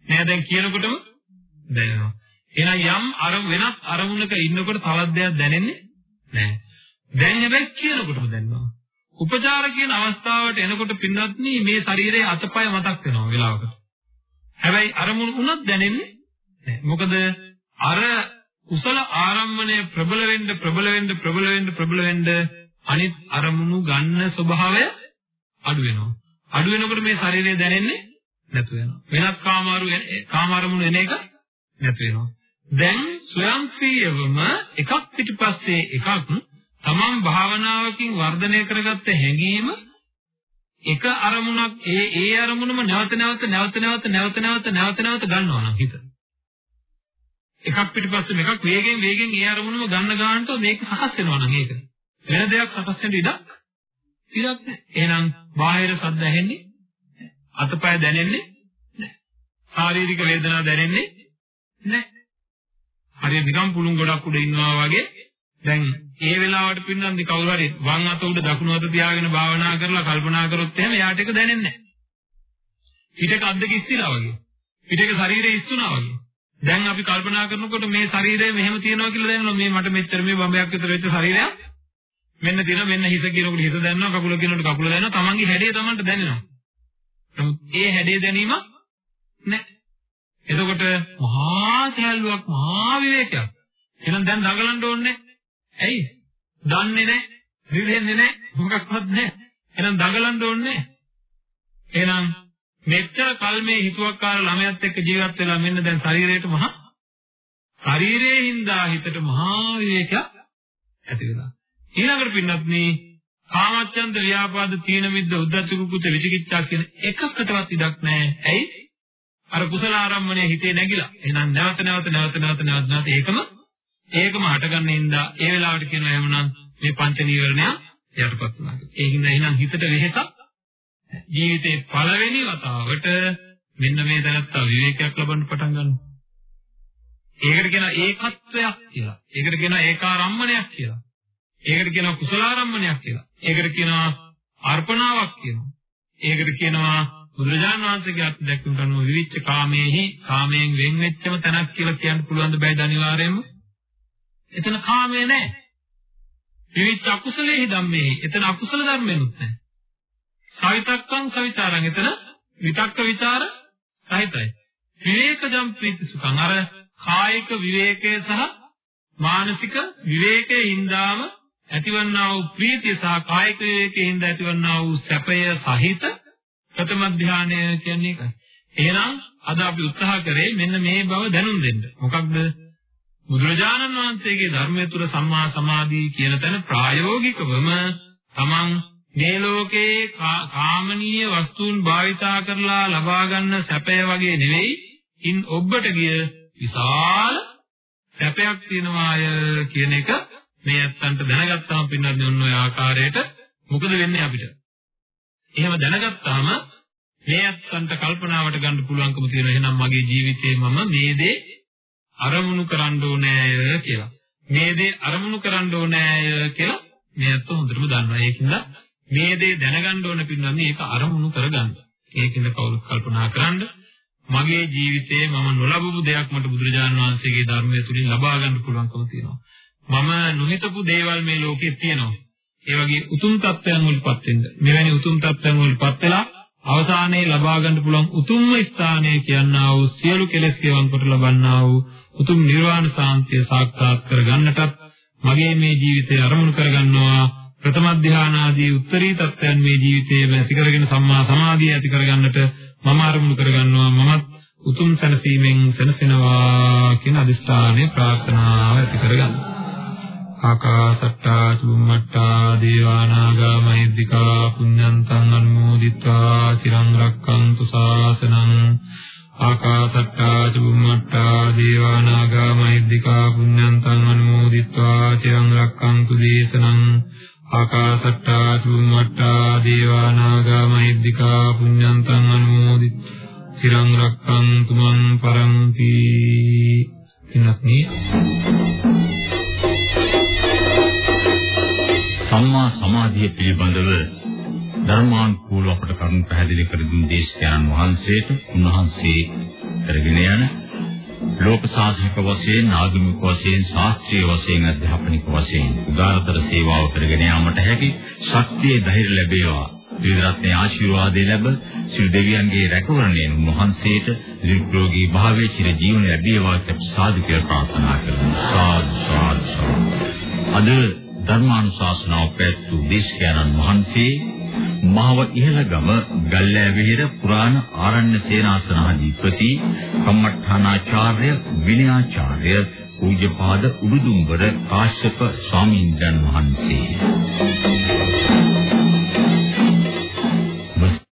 නෑ දැන් කියනකොටම දැනෙනවා. එහෙනම් යම් අර වෙනත් අරමුණක ඉන්නකොට තවත් දෙයක් දැනෙන්නේ නැහැ. දැන් හැබැයි කියනකොටම දැනෙනවා. උපචාර කියන අවස්ථාවට එනකොට පින්නත් මේ ශරීරයේ අතපය මතක් වෙනවා වෙලාවකට. හැබැයි අරමුණු උනත් දැනෙන්නේ නැහැ. මොකද අර කුසල ආරම්මණය ප්‍රබල වෙන්න ප්‍රබල වෙන්න ප්‍රබල වෙන්න ප්‍රබල වෙන්න අනිත් අරමුණු ගන්න ස්වභාවය අඩු වෙනවා. අඩු වෙනකොට මේ ශරීරය දැනෙන්නේ නැතු වෙනවා. වෙනත් කාමාරු කාමාරමුණු එන එක නැතු වෙනවා. දැන් ස්වයංක්‍රීයවම එකක් පිටිපස්සේ එකක් තමන් භාවනාවකින් වර්ධනය කරගත්ත හැඟීම එක අරමුණක් ඒ ඒ අරමුණම නැවත නැවත නැවත නැවත නැවත නැවත නැවත නැවත ගන්නවා නම් හිත. එකක් පිටිපස්සේ එකක් වේගෙන් වේගෙන් ඒ අරමුණම ගන්න ගන්නට මේක සකස් වෙනවා නම් ඒක. වෙන දෙයක් සකස් වෙන්න ඉඩක් ඉඩක් නැහැ. එහෙනම් බාහිර ශබ්ද ඇහෙන්නේ අතපය දැනෙන්නේ නැහැ. ශාරීරික වේදනා දැනෙන්නේ නැහැ. හරියට නිකම් පුළුන් ගොඩක් උඩ ඉන්නවා වගේ දැන් ඒ වෙලාවට පින්නන්දි කවුරු හරි වම් අත උඩ දකුණු අත තියාගෙන භාවනා කරලා කල්පනා කරොත් එහෙම එයාට ඒක දැනෙන්නේ නැහැ. පිටක අද්දක ඉස්සිලා වගේ. පිටක ශරීරය ඉස්සුනා වගේ. දැන් අපි කල්පනා කරනකොට මේ ශරීරය මෙහෙම තියනවා කියලා දැනෙනවා මේ මට මෙච්චර මේ බඹයක් විතර වෙච්ච ශරීරයක් මෙන්න තියෙනවා මෙන්න හිස කියනකොට හිස දැනෙනවා කකුල කියනකොට කකුල දැනෙනවා තමන්ගේ හැඩය තමන්ට දැනෙනවා. නමුත් ඒ හැඩය දැනීම නැහැ. එතකොට මහා සැලුවක් මහා විවේකයක්. එහෙනම් දැන් දඟලන්න ඕනේ ඇයි? දන්නේ නැහැ. විවෙන්නේ නැහැ. මොකක්වත් නැහැ. එහෙනම් දඟලන්න ඕනේ එහෙනම් මෙච්චර කල් මේ හිතුවක්කාර ළමයාත් එක්ක ජීවත් වෙලා මෙන්න දැන් ශරීරයට මහා ශරීරයේ හින්දා හිතට මහා විවේකයක් ඇති වෙනවා. ඊළඟට පින්නත් මේ කාමච්ඡන්ද ව්‍යාපාද තීන මිද්ද උද්ධච්ච කුච්ච විචිකිච්ඡා කියන එකකටවත් ඉඩක් නැහැ. ඇයි? අර කුසල ආරම්මණය හිතේ නැగిලා. එහෙනම් නැවත නැවත නැවත නැවත නැවත නැවත ඒකම ඒකම හටගන්න හින්දා ඒ වෙලාවට කියනවා එහෙමනම් මේ පංච නීවරණය යටපත් වුණා. ඒ හින්දා එහෙනම් හිතට වෙහෙසක් ජීවිතේ පළවෙනි වතාවට මෙන්න මේ දැනත්තා විවේකයක් ලබන්න පටන් ගන්නවා. ඒකට කියනවා ඒකත්වයක් කියලා. ඒකට කියනවා ඒකාරම්මණයක් කියලා. ඒකට කියනවා කුසලාරම්මණයක් කියලා. ඒකට කියනවා අර්පණාවක් කියනවා. ඒකට කියනවා බුදුරජාණන් වහන්සේගේ අර්ථ දැක්වීමට අනුව විවිච්ච කාමයේහි කාමයෙන් වෙන් වෙච්චම තැනක් කියලා කියන්න පුළුවන් ද බෑද අනිවාර්යයෙන්ම? එතන කාමය නැහැ. විවිච්ච අකුසලේහි ධම්මේහි එතන අකුසල ධර්මෙනුත් නැහැ. සවිතක්කං සවිතාරං එතන විතක්ක විචාර සහිතයි. විවේකජම් ප්‍රීති සුඛං අර කායික විවේකය සහ මානසික විවේකයේ හින්දාම ඇතිවන්නා වූ ප්‍රීතිය සහ කායික විවේකයේ හින්දා ඇතිවන්නා වූ සැපය සහිත ප්‍රථම ධානය කියන්නේ ඒකයි. එහෙනම් අද අපි උත්සාහ කරේ මෙන්න මේ බව දැනුම් දෙන්න. මොකක්ද? බුදුරජාණන් වහන්සේගේ ධර්මයේ තුල සම්මා සමාධි කියන තැන ප්‍රායෝගිකවම තමන් මේ ලෝකේ කාමනීය වස්තුන් භාවිතා කරලා ලබා ගන්න සැපය වගේ නෙවෙයි ඉන් ඔබට ගිය විශාල සැපයක් තියෙනවාය කියන එක මේ ඇත්තන්ට දැනගත්තාම පින්නත් ඔන්න ඔය ආකාරයට මොකද වෙන්නේ අපිට එහෙම දැනගත්තාම මේ අත්තන්ට කල්පනාවට ගන්න පුළුවන්කම තියෙනවා එහෙනම් මගේ ජීවිතේ මම මේ දේ අරමුණු කරන්න ඕනෑය කියලා. මේ දේ අරමුණු කරන්න ඕනෑය කියලා මේ අත්ත හොඳටම දන්නවා. ඒකින්ද මේ දේ දැනගන්න ඕන පින්නන්නේ ඒක අරමුණු කරගන්න. ඒකින්ද කවුරුත් කල්පනා කරන්න මගේ ජීවිතේ මම නොලබපු දෙයක් මට බුදුරජාණන් වහන්සේගේ ධර්මය තුලින් ලබා ගන්න පුළුවන්කම තියෙනවා. මම නොහිතපු දේවල් මේ ලෝකේ තියෙනවා. ඒ වගේ උතුම් තත්ත්වයන් වලටපත් වෙන්න. මෙවැනි උතුම් තත්ත්වයන් වලටපත් වෙලා අවසානයේ ලබා ගන්න පුළුවන් උතුම්ම ස්ථානය කියනා වූ සියලු කෙලෙස් කෙවන් කොට ලබන්නා වූ උතුම් නිර්වාණ සාන්තිය සාක්ෂාත් කර ගන්නටත් මගේ මේ ජීවිතය අරමුණු කර ගන්නවා ප්‍රථම ධානාදී උත්තරී තත්ත්වයන් මේ ජීවිතයේම ඇති කරගෙන සම්මා සමාධිය ඇති කර ගන්නට මම අරමුණු කර ගන්නවා මමත් උතුම් සැනසීමෙන් සැනසෙනවා කියන අදිස්ථානය ප්‍රාර්ථනාව ඇති කරගන්නවා ආකාසට්ටා චුම්මට්ටා දේවානාගා මහිද්దికා පුඤ්ඤන්තං අනුමෝදිත්වා තිරං රක්ඛන්තු ශාසනං ආකාසට්ටා චුම්මට්ටා දේවානාගා මහිද්దికා පුඤ්ඤන්තං අනුමෝදිත්වා තිරං රක්ඛන්තු දේශනං ආකාසට්ටා චුම්මට්ටා දේවානාගා මහිද්దికා පුඤ්ඤන්තං අනුමෝදිත්වා තිරං රක්ඛන්තු මං පරන්ති. ඉනත්නි සම්මා සමාධිය පිළිබඳව ධර්මානුකූලව අපට කරුණු පැහැදිලි කර දුන් දේශකයන් වහන්සේට උන්වහන්සේ කරගෙන යන ලෝක ශාසනික වශයෙන් ආගමික වශයෙන් ශාස්ත්‍රීය වශයෙන් අධ්‍යාපනික වශයෙන් උදාරතර සේවාව කරගෙන යාමට හැකි ශක්තිය ධෛර්ය ලැබේවා. ත්‍රිරත්නයේ ආශිර්වාදය ලැබ සිල් දෙවියන්ගේ රැකවරණයෙන් වහන්සේට නිරෝගී භාවයේ චිර ජීවන ලැබේවා කියලා සාදු කියලා ප්‍රාර්ථනා කරනවා. සාදු සාදු. අද ධර්මානුශාසනාව පැවැත්වූ දේශකයන්න් වහන්සේ මහව ඉහළගම ගල්ලෑ විහෙර පුරාණ ආරණ්‍ය සේනාසනාධිපති කම්මඨානාචාර්ය විනයාචාර්ය පූජ්‍යපාද උඩුදුම්බර කාශ්‍යප ස්වාමීන් වහන්සේ.